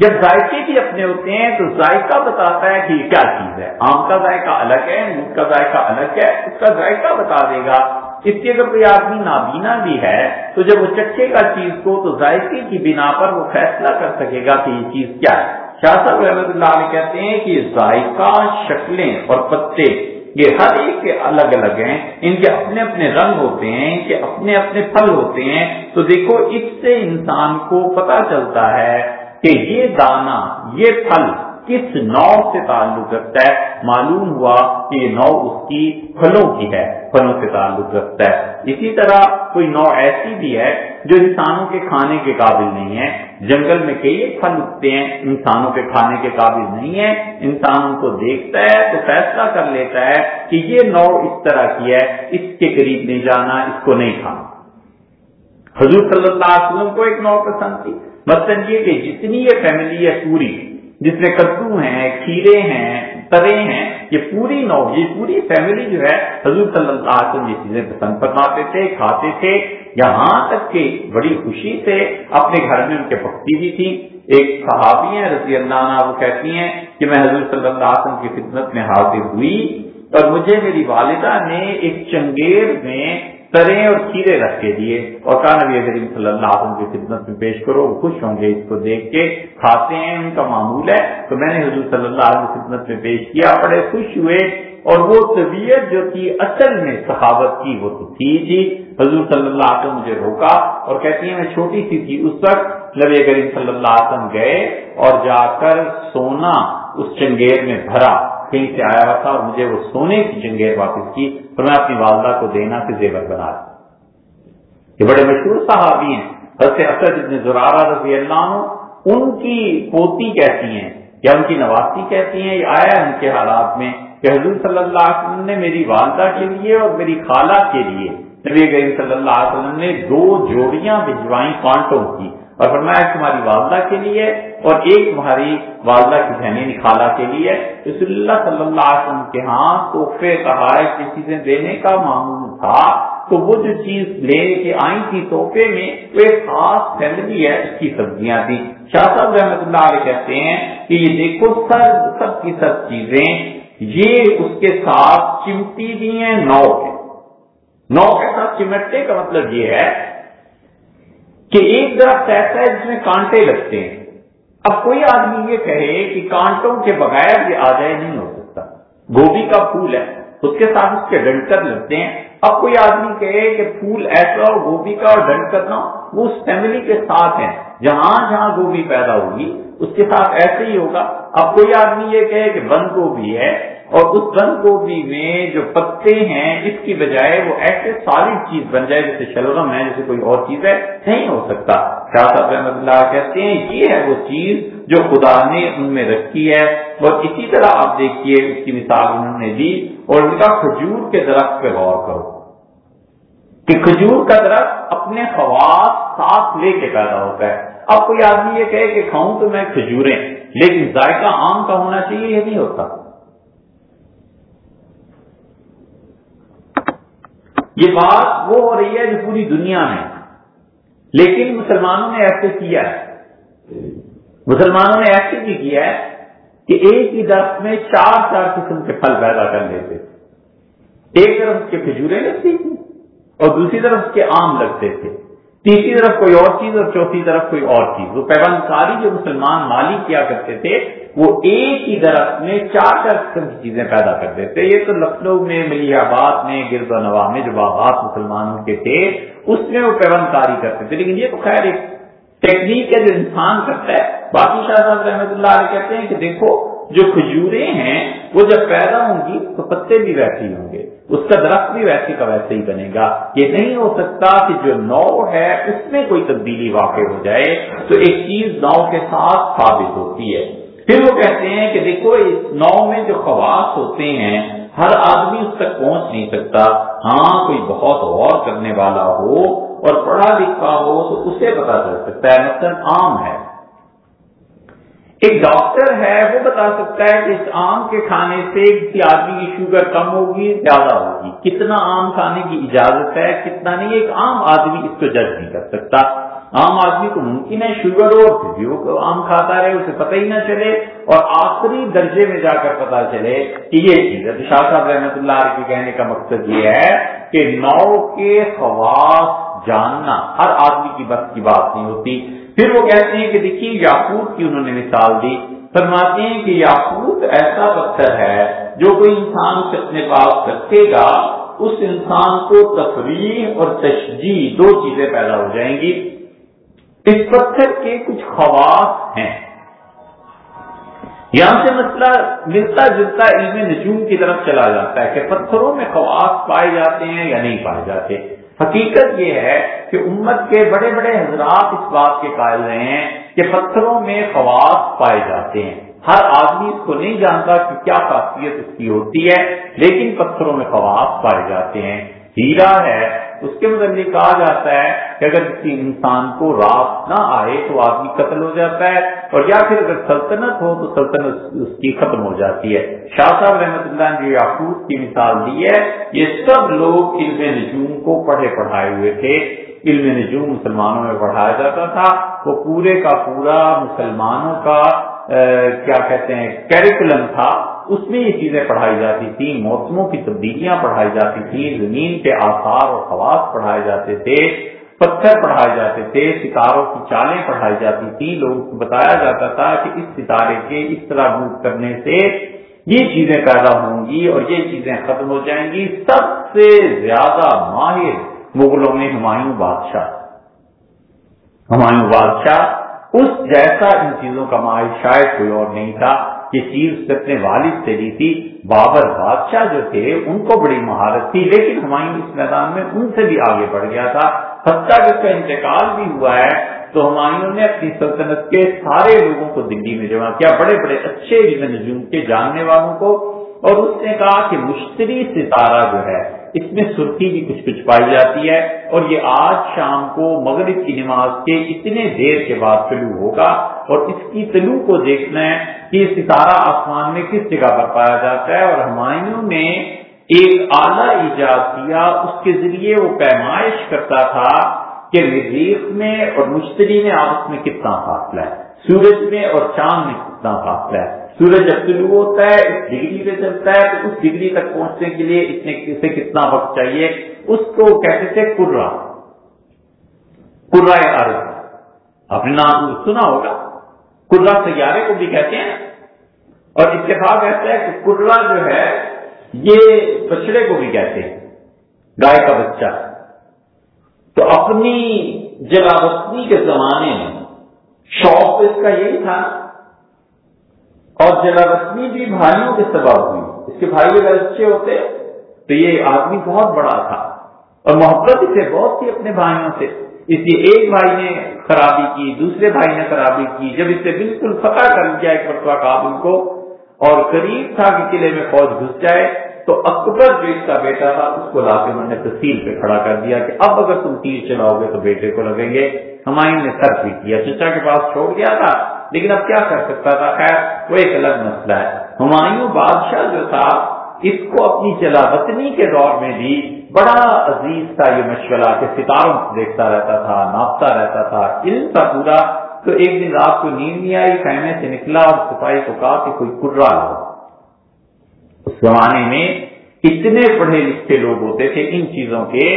جب ذائقے بھی اپنے ہوتے ہیں تو ذائقہ بتاتا ہے کہ یہ کیا چیز ہے۔ آم کا ذائقہ الگ ہے دودھ کا ذائقہ الگ ہے، اس کا ذائقہ بتا دے گا۔ اس کے اگر کوئی آدمی نابینا بھی ہے، تو جب وہ چکھے گا چیز کو، تو ذائقے کی بنا پر وہ فیصلہ کر سکے گا کہ یہ چیز کیا ہے۔ شاہ صاحب رحمت اللہ علیہ کہتے ہیں کہ ذائقہ، شکلیں اور پتے، یہ ہر ایک کے الگ الگ ہیں۔ ان کے اپنے اپنے رنگ ہوتے ہیں، ان کے اپنے اپنے پھل ہوتے ہیں۔ تو دیکھو، اس سے انسان کو پتا چلتا ہے کہ یہ دانا، یہ پھل کس نو سے تعلق رکھتا ہے؟ معلوم ہوا کہ یہ نو اس کی پھلوں کی ہے، پھلوں سے تعلق رکھتا ہے۔ اسی طرح کوئی نو ایسی بھی ہے جو انسانوں کے کھانے کے قابل نہیں ہے۔ جنگل میں کئی پھل اگتے ہیں، انسانوں کے کھانے کے قابل نہیں ہے۔ انسان کو دیکھتا ہے، تو فیصلہ کر لیتا ہے کہ یہ نو اس طرح کی ہے، اس کے قریب نہیں جانا، اس کو نہیں کھانا۔ حضور صلی اللہ علیہ وسلم کو ایک نو پسند تھی۔ مثلاً یہ کہ جتنی یہ فیملی ہے پوری، جس میں کدو ہیں، کھیرے ہیں، ترے ہیں، یہ پوری نو یہ پوری فیملی جو ہے، حضور صلی اللہ علیہ وسلم یہ چیزیں پسند فرماتے تھے، کھاتے تھے، یہاں تک کہ بڑی خوشی سے اپنے گھر میں ان کے پکتی بھی تھی ایک صحابی ہیں رضی اللہ عنہ، وہ کہتی ہیں کہ میں حضور صلی اللہ علیہ وسلم کی خدمت میں حاضر ہوئی اور مجھے میری والدہ نے ایک چنگیر میں ترے اور کھیرے رکھ کے دیے۔ اور کہا نبی کریم صلی اللہ علیہ وسلم کی خدمت میں پیش کرو، وہ خوش ہوں گے اس کو دیکھ کے۔ کھاتے ہیں، ان کا معمول ہے۔ تو میں نے حضور صلی اللہ علیہ وسلم خدمت میں پیش کیا، بڑے خوش ہوئے۔ اور وہ طبیعت جو تھی اصل میں صحابت کی، وہ تو تھی جی۔ حضور صلی اللہ علیہ وسلم مجھے روکا اور کہتی ہیں، میں چھوٹی سی تھی اس وقت۔ نبی کریم صلی اللہ علیہ وسلم گئے اور جا کر سونا اس چنگیر میں بھرا۔ کہیں سے آیا ہوا تھا اور مجھے وہ سونے کی چنگیر واپس کی تو میں اپنی والدہ کو دینا سے زیور بنا دیا یہ بڑے مشہور صحابی ہیں۔ حضرت اسد ابن زرارہ رضی اللہ عنہ، ان کی پوتی کہتی ہیں یا ان کی نواسی کہتی ہیں، یہ آیا ان کے حالات میں کہ حضور صلی اللہ علیہ وسلم نے میری والدہ کے لیے اور میری خالہ کے لیے نبی کریم صلی اللہ علیہ وسلم نے دو جوڑیاں بھجوائیں، کانٹوں کی۔ اور فرمایا تمہاری والدہ کے لیے اور ایک تمہاری والدہ کی بہنی نکالا کے لیے رسول اللہ صلی اللہ علیہ وسلم کے ہاں تحفے، تحائف کی چیزیں دینے کا معمول تھا۔ تو وہ جو چیز لے کے آئی تھی تحفے میں، وہ ایک خاص فیملی ہے، اس کی سبزیاں تھی شاہ صاحب رحمۃ اللہ علیہ کہتے ہیں کہ یہ دیکھو سب سب کی سب چیزیں، یہ اس کے ساتھ چمٹی بھی ہیں نو کے نو کے ساتھ چمٹنے کا مطلب یہ ہے کہ ایک درخت ایسا ہے جس میں کانٹے لگتے ہیں۔ اب کوئی آدمی یہ کہے کہ کانٹوں کے بغیر یہ آجائے نہیں ہو سکتا۔ گوبھی کا پھول ہے، اس کے ساتھ اس کے ڈنکر لگتے ہیں۔ اب کوئی آدمی کہے کہ پھول ایسا اور گوبھی کا اور ڈنکر نہ وہ اس فیملی کے ساتھ ہیں۔ جہاں جہاں گوبھی پیدا ہوگی، اس کے ساتھ ایسے ہی ہوگا۔ اب کوئی آدمی یہ کہے کہ بند گوبھی ہے اور اس بند گوبھی میں جو پتے ہیں، اس کی بجائے وہ ایسے سالڈ چیز بن جائے جیسے شلغم ہے، جیسے کوئی اور چیز ہے، نہیں ہو سکتا۔ شاہ صاحب رحمت اللہ کہتے ہیں، یہ ہے وہ چیز جو خدا نے ان میں رکھی ہے۔ اور اسی طرح آپ دیکھیے، اس کی مثال انہوں نے دی۔ اور ان کا کھجور کے درخت پہ غور کرو۔ کہ کھجور کا درخت اپنے خواص ساتھ لے کے پیدا ہوتا ہے۔ اب کوئی آدمی یہ کہے کہ کھاؤں تو میں کھجوریں، لیکن ذائقہ عام کا ہونا چاہیے یہ نہیں ہوتا؟ یہ بات وہ ہو رہی ہے جو پوری دنیا میں لیکن مسلمانوں نے ایسے کیا ہے۔ مسلمانوں نے ایسے بھی کیا ہے کہ ایک ہی درخت میں چار چار قسم کے پھل پیدا کر لیتے تھے۔ ایک طرف اس کے کھجورے لگتی تھی اور دوسری طرف اس کے آم لگتے تھے۔ تیسری طرف کوئی اور چیز اور چوتھی طرف کوئی اور چیز۔ وہ پیغمکاری جو مسلمان مالی کیا کرتے تھے وہ ایک ہی درخت میں چار چار قسم کی چیزیں پیدا کر دیتے یہ تو لکھنؤ میں ملی آباد میں، گرد و نوا میں جو باغات مسلمانوں کے تھے، اس میں وہ پیغمکاری کرتے تھے۔ لیکن یہ تو خیر ایک ٹیکنیک ہے جو انسان کرتا ہے۔ باقی شاہ صاحب رحمۃ اللہ علیہ کہتے ہیں کہ دیکھو، جو کھجورے ہیں، وہ جب پیدا ہوں گی تو پتے بھی ویسے ہی ہوں گے، اس کا درخت بھی ویسے کا ویسے ہی بنے گا۔ یہ نہیں ہو سکتا کہ جو نو ہے، اس میں کوئی تبدیلی واقع ہو جائے۔ تو ایک چیز نو کے ساتھ ثابت ہوتی ہے۔ پھر وہ کہتے ہیں کہ دیکھو، اس نو میں جو خواص ہوتے ہیں، ہر آدمی اس تک پہنچ نہیں سکتا۔ ہاں کوئی بہت غور کرنے والا ہو اور پڑھا لکھا ہو تو اسے پتا چل سکتا ہے، مثلاً عام ہے۔ ایک ڈاکٹر ہے، وہ بتا سکتا ہے کہ اس آم کے کھانے سے کسی آدمی کی شوگر کم ہوگی، زیادہ ہوگی۔ کتنا آم کھانے کی اجازت ہے، کتنا نہیں، ایک عام آدمی اس کو جج نہیں کر سکتا۔ عام آدمی کو ممکن ہے شوگر ہو پھر وہ آم کھاتا رہے، اسے پتہ ہی نہ چلے اور آخری درجے میں جا کر پتا چلے کہ یہ چیز ہے شاہ صاحب رحمت اللہ کے کہنے کا مقصد یہ ہے کہ نو کے خواص جاننا ہر آدمی کی بس کی بات نہیں ہوتی۔ پھر وہ کہتے ہیں کہ دیکھیے یاقوت کی انہوں نے مثال دی۔ فرماتے ہیں کہ یاقوت ایسا پتھر ہے جو کوئی انسان سے اپنے پاس رکھے گا، اس انسان کو تفریح اور تشجیح دو چیزیں پیدا ہو جائیں گی۔ اس پتھر کے کچھ خواص ہیں۔ یہاں سے مسئلہ ملتا جلتا علم نجوم کی طرف چلا جاتا ہے کہ پتھروں میں خواص پائے جاتے ہیں یا نہیں پائے جاتے۔ حقیقت یہ ہے کہ امت کے بڑے بڑے حضرات اس بات کے قائل رہے ہیں کہ پتھروں میں خواص پائے جاتے ہیں۔ ہر آدمی اس کو نہیں جانتا کہ کیا خاصیت اس کی ہوتی ہے، لیکن پتھروں میں خواص پائے جاتے ہیں۔ ہیرا ہے اس کے متعلق کہا جاتا ہے کہ اگر کسی انسان کو رات نہ آئے تو آدمی قتل ہو جاتا ہے اور یا پھر اگر سلطنت ہو تو سلطنت اس کی ختم ہو جاتی ہے۔ شاہ صاحب رحمت اللہ نے یاقوت کی مثال دی ہے، یہ سب لوگ علم نجوم کو پڑھے پڑھائے ہوئے تھے۔ علم نجوم مسلمانوں میں پڑھایا جاتا تھا۔ وہ پورے کا پورا مسلمانوں کا کیا کہتے ہیں کیریکولم تھا۔ اس میں یہ چیزیں پڑھائی جاتی تھی، موسموں کی تبدیلیاں پڑھائی جاتی تھی، زمین کے آثار اور خواص پڑھائے جاتے تھے، پتھر پڑھائے جاتے تھے، ستاروں کی چالیں پڑھائی جاتی تھی۔ لوگوں کو بتایا جاتا تھا کہ اس ستارے کے اس طرح موو کرنے سے یہ چیزیں پیدا ہوں گی اور یہ چیزیں ختم ہو جائیں گی۔ سب سے زیادہ ماہر مغلوں میں ہمایوں بادشاہ۔ ہمایوں بادشاہ، اس جیسا ان چیزوں کا ماہر شاید کوئی اور نہیں تھا۔ یہ چیز اس اپنے والد سے لی تھی، بابر بادشاہ جو تھے، ان کو بڑی مہارت تھی، لیکن ہمایوں اس میدان میں ان سے بھی آگے بڑھ گیا تھا۔ حتیٰ کہ اس کا انتقال بھی ہوا ہے، تو ہمایوں نے اپنی سلطنت کے سارے لوگوں کو دلی میں جمع کیا، بڑے بڑے اچھے علم نجوم کے جاننے والوں کو۔ اور اس نے کہا کہ مشتری ستارہ جو ہے اس میں سرخی بھی کچھ کچھ پائی جاتی ہے اور یہ آج شام کو مغرب کی نماز کے اتنے دیر کے بعد طلوع ہوگا اور اس کی طلوع کو دیکھنا ہے کہ یہ ستارہ آسمان میں کس جگہ پر پایا جاتا ہے اور ہمایوں نے ایک آلہ ایجاد کیا، اس کے ذریعے وہ پیمائش کرتا تھا کہ مریخ میں اور مشتری میں آپس میں کتنا فاصلہ ہے، سورج میں اور چاند میں کتنا فاصلہ ہے۔ سورج جب طلوع ہوتا ہے، اس ڈگری پہ چلتا ہے، تو اس ڈگری تک پہنچنے کے لیے اتنے سے کتنا وقت چاہیے؟ اس کو کہتے تھے کرا کرا ارض آپ نے نام سنا ہوگا۔ کرا سیارے کو بھی کہتے ہیں۔ اور اتفاق ایسا ہے کہ کرا جو ہے، یہ بچڑے کو بھی کہتے ہیں، گائے کا بچہ۔ تو اپنی جلاوطنی کے زمانے میں شوق اس کا یہی تھا اور جلا رسمی بھی بھائیوں کے سبب ہوئی۔ اس کے بھائی اگر اچھے ہوتے تو یہ آدمی بہت بڑا تھا اور محبت اسے بہت تھی اپنے بھائیوں سے۔ اس لیے ایک بھائی نے خرابی کی، دوسرے بھائی نے خرابی کی۔ جب اسے بالکل فتح کر لیا ایک مرتبہ کابل کو اور قریب تھا کہ قلعے میں فوج گھس جائے تو اکبر جو اس کا بیٹا تھا، اس کو لا کے انہوں نے تحصیل پہ کھڑا کر دیا کہ اب اگر تم تیر چلاؤ گے تو بیٹے کو لگیں گے۔ ہمایوں نے سر بھی کیا، چچا کے پاس چھوڑ گیا تھا۔ لیکن اب کیا کر سکتا تھا؟ خیر، وہ ایک الگ مسئلہ ہے۔ ہمایوں بادشاہ جو تھا، اس کو اپنی چلا وطنی کے دور میں بھی بڑا عزیز تھا، یہ مشورہ کہ ستاروں دیکھتا رہتا تھا، ناپتا رہتا تھا، علم تھا پورا۔ تو ایک دن رات کو نیند نہیں آئی خیمے سے نکلا اور سپاہی کو کہا کہ کوئی کرا لو اس زمانے میں اتنے پڑھے لکھے لوگ ہوتے تھے ان چیزوں کے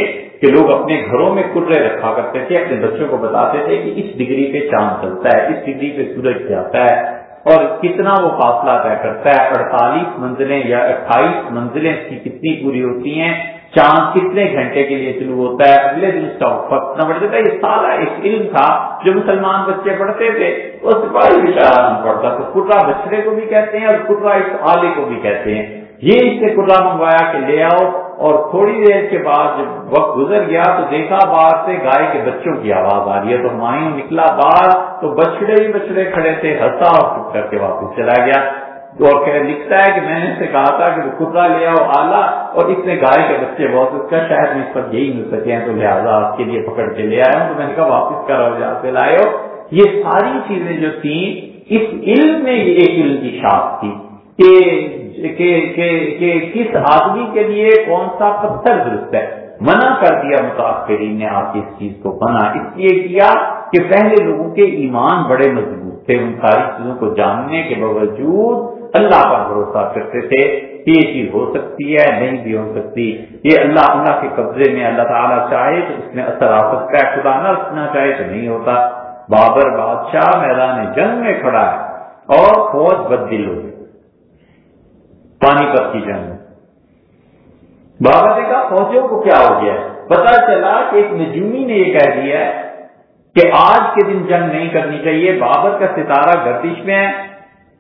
کہ لوگ اپنے گھروں میں کرے رکھا کرتے تھے، اپنے بچوں کو بتاتے تھے کہ اس ڈگری پہ چاند چلتا ہے، اس ڈگری پہ سورج جاتا ہے اور کتنا وہ فاصلہ طے کرتا ہے، اڑتالیس منزلیں یا اٹھائیس منزلیں اس کی کتنی پوری ہوتی ہیں، چاند کتنے گھنٹے کے لیے شروع ہوتا ہے، اگلے دن اس کا وقت نہ بڑھ جاتا ہے یہ سارا ایک علم تھا جو مسلمان بچے پڑھتے تھے۔ وہ سپاہی بچارا پڑھتا تو کٹرا بچڑے کو بھی کہتے ہیں اور کٹرا اس آلے کو بھی کہتے ہیں۔ یہ اس سے کٹرا منگوایا کہ لے آؤ اور تھوڑی دیر کے بعد جب وقت گزر گیا تو دیکھا باہر سے گائے کے بچوں کی آواز آ رہی ہے تو ہمایوں نکلا باہر تو بچڑے ہی بچڑے کھڑے تھے ہنسا اور چپ کر کے واپس چلا گیا۔ اور لکھتا ہے کہ میں نے اسے کہا تھا کہ کتا لے آؤ آلہ اور اس نے گائے کے بچے بہت اس کا شاید میں اس پر یہی مل سکے ہیں، تو لہٰذا آپ کے لیے پکڑ کے لے آیا ہوں۔ تو میں نے کہا واپس کراؤ جہاں سے لائے ہو۔ یہ ساری چیزیں جو تھیں، اس علم میں یہ ایک علم کی شاخ تھی کہ کہ کس آدمی کے لیے کون سا پتھر درست ہے؟ منع کر دیا متاثرین نے آپ اس چیز کو بنا اس لیے کیا کہ پہلے لوگوں کے ایمان بڑے مضبوط تھے، ان ساری چیزوں کو جاننے کے باوجود اللہ پر بھروسہ کرتے تھے۔ کہ یہ چیز ہو سکتی ہے، نہیں بھی ہو سکتی۔ یہ اللہ اللہ کے قبضے میں اللہ تعالیٰ چاہے تو اس میں اثر آ سکتا ہے، خدا نہ رکھنا چاہے تو نہیں ہوتا۔ بابر بادشاہ میدان جنگ میں کھڑا ہے اور فوج بدل ہو گئی۔ پانی پت کی جنگ بابا نے کہا، فوجیوں کو کیا ہو گیا؟ پتا چلا کہ ایک نجومی نے یہ کہہ دیا کہ آج کے دن جنگ نہیں کرنی چاہیے، بابر کا ستارہ گردش میں ہے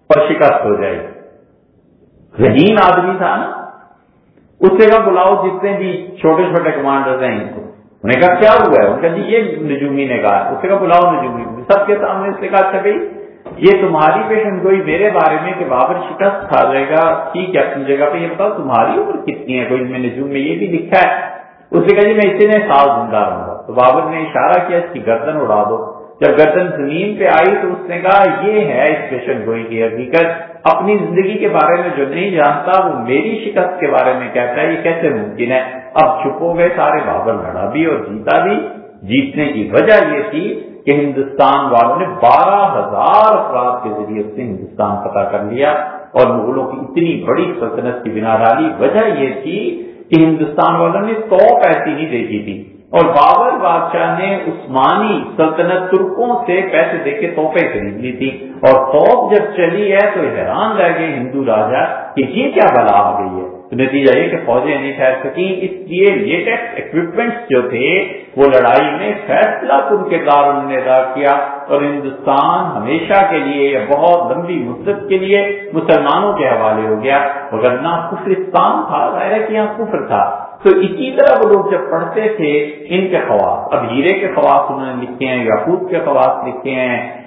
اور شکست ہو جائے ذہین آدمی تھا نا؟ اس سے کہا، بلاؤ جتنے بھی چھوٹے چھوٹے کمانڈر ہیں ان کو۔ انہیں کہا، کیا ہوا ہے؟ ان کا جی یہ نجومی نے کہا۔ اس سے کہا، بلاؤ نجومی۔ سب کے سامنے اس نے کہا اچھا بھائی یہ تمہاری پیشن گوئی میرے بارے میں کہ بابر شکست کھا جائے گا، ٹھیک ہے، اپنی جگہ پہ یہ بتاؤ، تمہاری عمر کتنی ہے؟ کوئی میں نجوم میں یہ بھی لکھا ہے۔ اس نے کہا جی میں اتنے سال زندہ رہوں گا۔ تو بابر نے اشارہ کیا اس کی گردن اڑا دو۔ جب گردن زمین پہ آئی تو اس نے کہا، یہ ہے اس پیشن گوئی کی حقیقت۔ اپنی زندگی کے بارے میں جو نہیں جانتا، وہ میری شکست کے بارے میں کہتا ہے، یہ کیسے ممکن ہے؟ اب چھپو گئے سارے بابر لڑا بھی اور جیتا بھی۔ جیتنے کی وجہ یہ تھی کہ ہندوستان والوں نے بارہ ہزار افراد کے ذریعے سے ہندوستان فتح کر لیا اور مغلوں کی اتنی بڑی سلطنت کی بنا ڈالی۔ وجہ یہ تھی کہ ہندوستان والوں نے توپ ایسی ہی دیکھی تھی۔ اور بابر بادشاہ نے عثمانی سلطنت ترکوں سے پیسے دے کے توپیں خرید لی تھی۔ اور توپ جب چلی ہے تو حیران رہ گئے ہندو راجا کہ یہ کیا بلا آ گئی ہے۔ تو نتیجہ یہ کہ فوجیں نہیں یعنی ٹھہر سکی اس لیے لیٹسٹ اکوپمنٹ جو تھے، وہ لڑائی میں فیصلہ کن کردار انہوں نے ادا کیا اور ہندوستان ہمیشہ کے لیے یا بہت لمبی مدت کے لیے مسلمانوں کے حوالے ہو گیا۔ مگر نہ کفرستان تھا، ظاہر ہے کہ یہاں کفر تھا۔ تو اسی طرح وہ لوگ جب پڑھتے تھے ان کے خواص، اب ہیرے کے خواص انہوں نے لکھے ہیں یاقوت کے خواص لکھے ہیں۔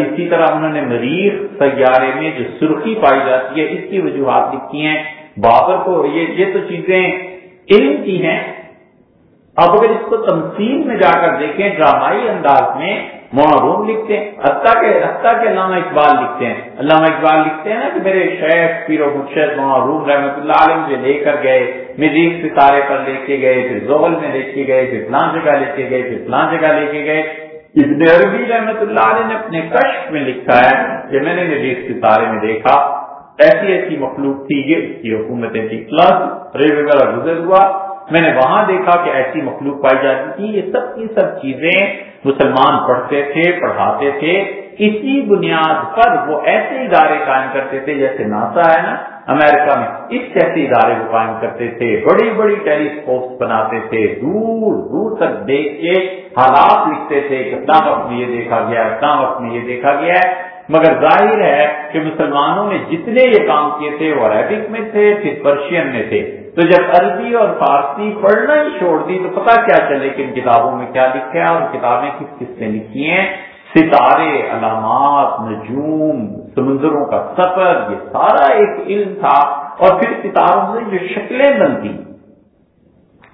اسی طرح انہوں نے مریخ سیارے میں جو سرخی پائی جاتی ہے، اس کی وجوہات لکھی ہیں۔ بابر کو یہ یہ تو چیزیں علم کی ہیں۔ اب اگر اس کو تمثیل میں جا کر دیکھیں ڈرامائی انداز میں معروم لکھتے ہیں۔ حتیٰ کے حتیٰ کے علامہ اقبال لکھتے ہیں۔ علامہ اقبال لکھتے ہیں نا کہ میرے شیخ، پیر و مرشد معروم رحمۃ اللہ علیہ مجھے لے کر گئے مزید جی ستارے پر لے کے گئے، پھر زغل میں لے کے گئے، پھر فلاں جگہ لے کے گئے، پھر فلاں جگہ لے کے گئے۔ ابن عربی رحمۃ اللہ علیہ نے اپنے کشف میں لکھا ہے کہ میں نے مزید جی ستارے میں دیکھا۔ ایسی ایسی مخلوق تھی یہ اس کی حکومتیں تھی پلس ریل وغیرہ گزر ہوا۔ میں نے وہاں دیکھا کہ ایسی مخلوق پائی جاتی تھی یہ سب کی سب چیزیں مسلمان پڑھتے تھے، پڑھاتے تھے۔ اسی بنیاد پر وہ ایسے ادارے قائم کرتے تھے جیسے ناسا ہے نا، امریکہ میں۔ اس جیسے ادارے کو قائم کرتے تھے۔ بڑی بڑی ٹیلیسکوپس بناتے تھے۔ دور دور تک دیکھ کے حالات لکھتے تھے کتنا وقت میں یہ دیکھا گیا اتنا وقت میں یہ دیکھا گیا ہے۔ مگر ظاہر ہے کہ مسلمانوں نے جتنے یہ کام کیے تھے وہ عربک میں تھے، پھر پرشین میں تھے۔ تو جب عربی اور فارسی پڑھنا ہی چھوڑ دی تو پتا کیا چلے کہ ان کتابوں میں کیا لکھا ہے اور کتابیں کس کس نے لکھی ہیں؟ ستارے، علامات، نجوم، سمندروں کا سفر، یہ سارا ایک علم تھا۔ اور پھر ستاروں سے جو شکلیں بنتی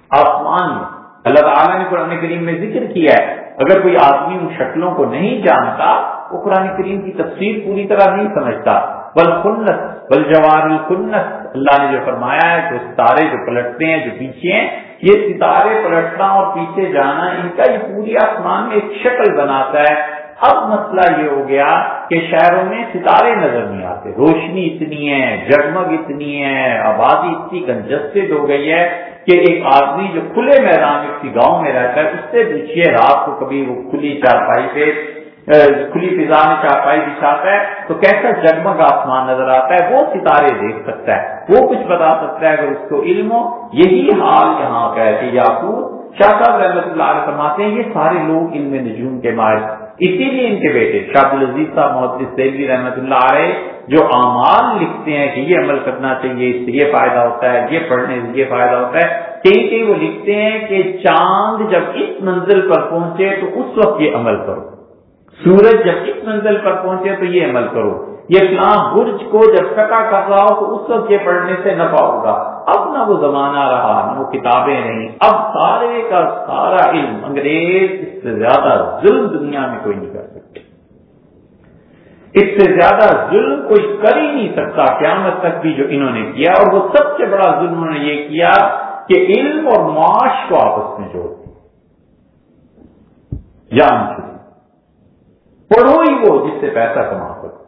آسمان میں۔ اللہ تعالیٰ نے قرآن کریم میں ذکر کیا ہے۔ اگر کوئی آدمی ان شکلوں کو نہیں جانتا وہ قرآن کریم کی تفسیر پوری طرح نہیں سمجھتا۔ بل خنت بل جوار الخنت اللہ نے جو فرمایا ہے کہ ستارے جو پلٹتے ہیں، جو پیچھے ہیں، یہ ستارے پلٹنا اور پیچھے جانا، ان کا یہ پوری آسمان میں ایک شکل بناتا ہے۔ اب مسئلہ یہ ہو گیا کہ شہروں میں ستارے نظر نہیں آتے۔ روشنی اتنی ہے، جگمگ اتنی ہے، آبادی اتنی کنجسٹڈ ہو گئی ہے کہ ایک آدمی جو کھلے میدان میں، کسی گاؤں میں رہتا ہے، اس سے پوچھیے رات کو کبھی وہ کھلی چارپائی پہ کھلی فضا میں چارپائی بچھاتا ہے، تو کیسا جگمگ آسمان نظر آتا ہے، وہ ستارے دیکھ سکتا ہے، وہ کچھ بتا سکتا ہے اگر اس کو علم ہو۔ یہی حال یہاں کا ہے کہ یاقوت شاہ صاحب رحمۃ اللہ علیہ فرماتے ہیں، یہ سارے لوگ علم نجوم کے ماہر اسی لیے ان کے بیٹے، شاہ العزیز صاحب محدود سیلوی رحمۃ اللہ علیہ، جو اعمال لکھتے ہیں کہ یہ عمل کرنا چاہیے، اس سے یہ فائدہ ہوتا ہے، یہ پڑھنے سے یہ فائدہ ہوتا ہے، کئی کئی وہ لکھتے ہیں کہ چاند جب اس منزل پر پہنچے تو اس وقت یہ عمل کرو۔ سورج جب اس منزل پر پہنچے تو یہ عمل کرو۔ یہ فلاں برج کو جب ٹکا کر رہا ہو تو اس وقت یہ پڑھنے سے نفع ہوگا۔ اب نہ وہ زمانہ رہا، نہ وہ کتابیں نہیں اب سارے کا سارا علم انگریز اس سے زیادہ ظلم دنیا میں کوئی نہیں کر سکتے۔ اس سے زیادہ ظلم کوئی کر ہی نہیں سکتا۔ قیامت تک بھی جو انہوں نے کیا، اور وہ سب سے بڑا ظلم انہوں نے یہ کیا کہ علم اور معاش کو آپس میں جوڑ دیا جان چکی پڑھو ہی وہ جس سے پیسہ کما سکتے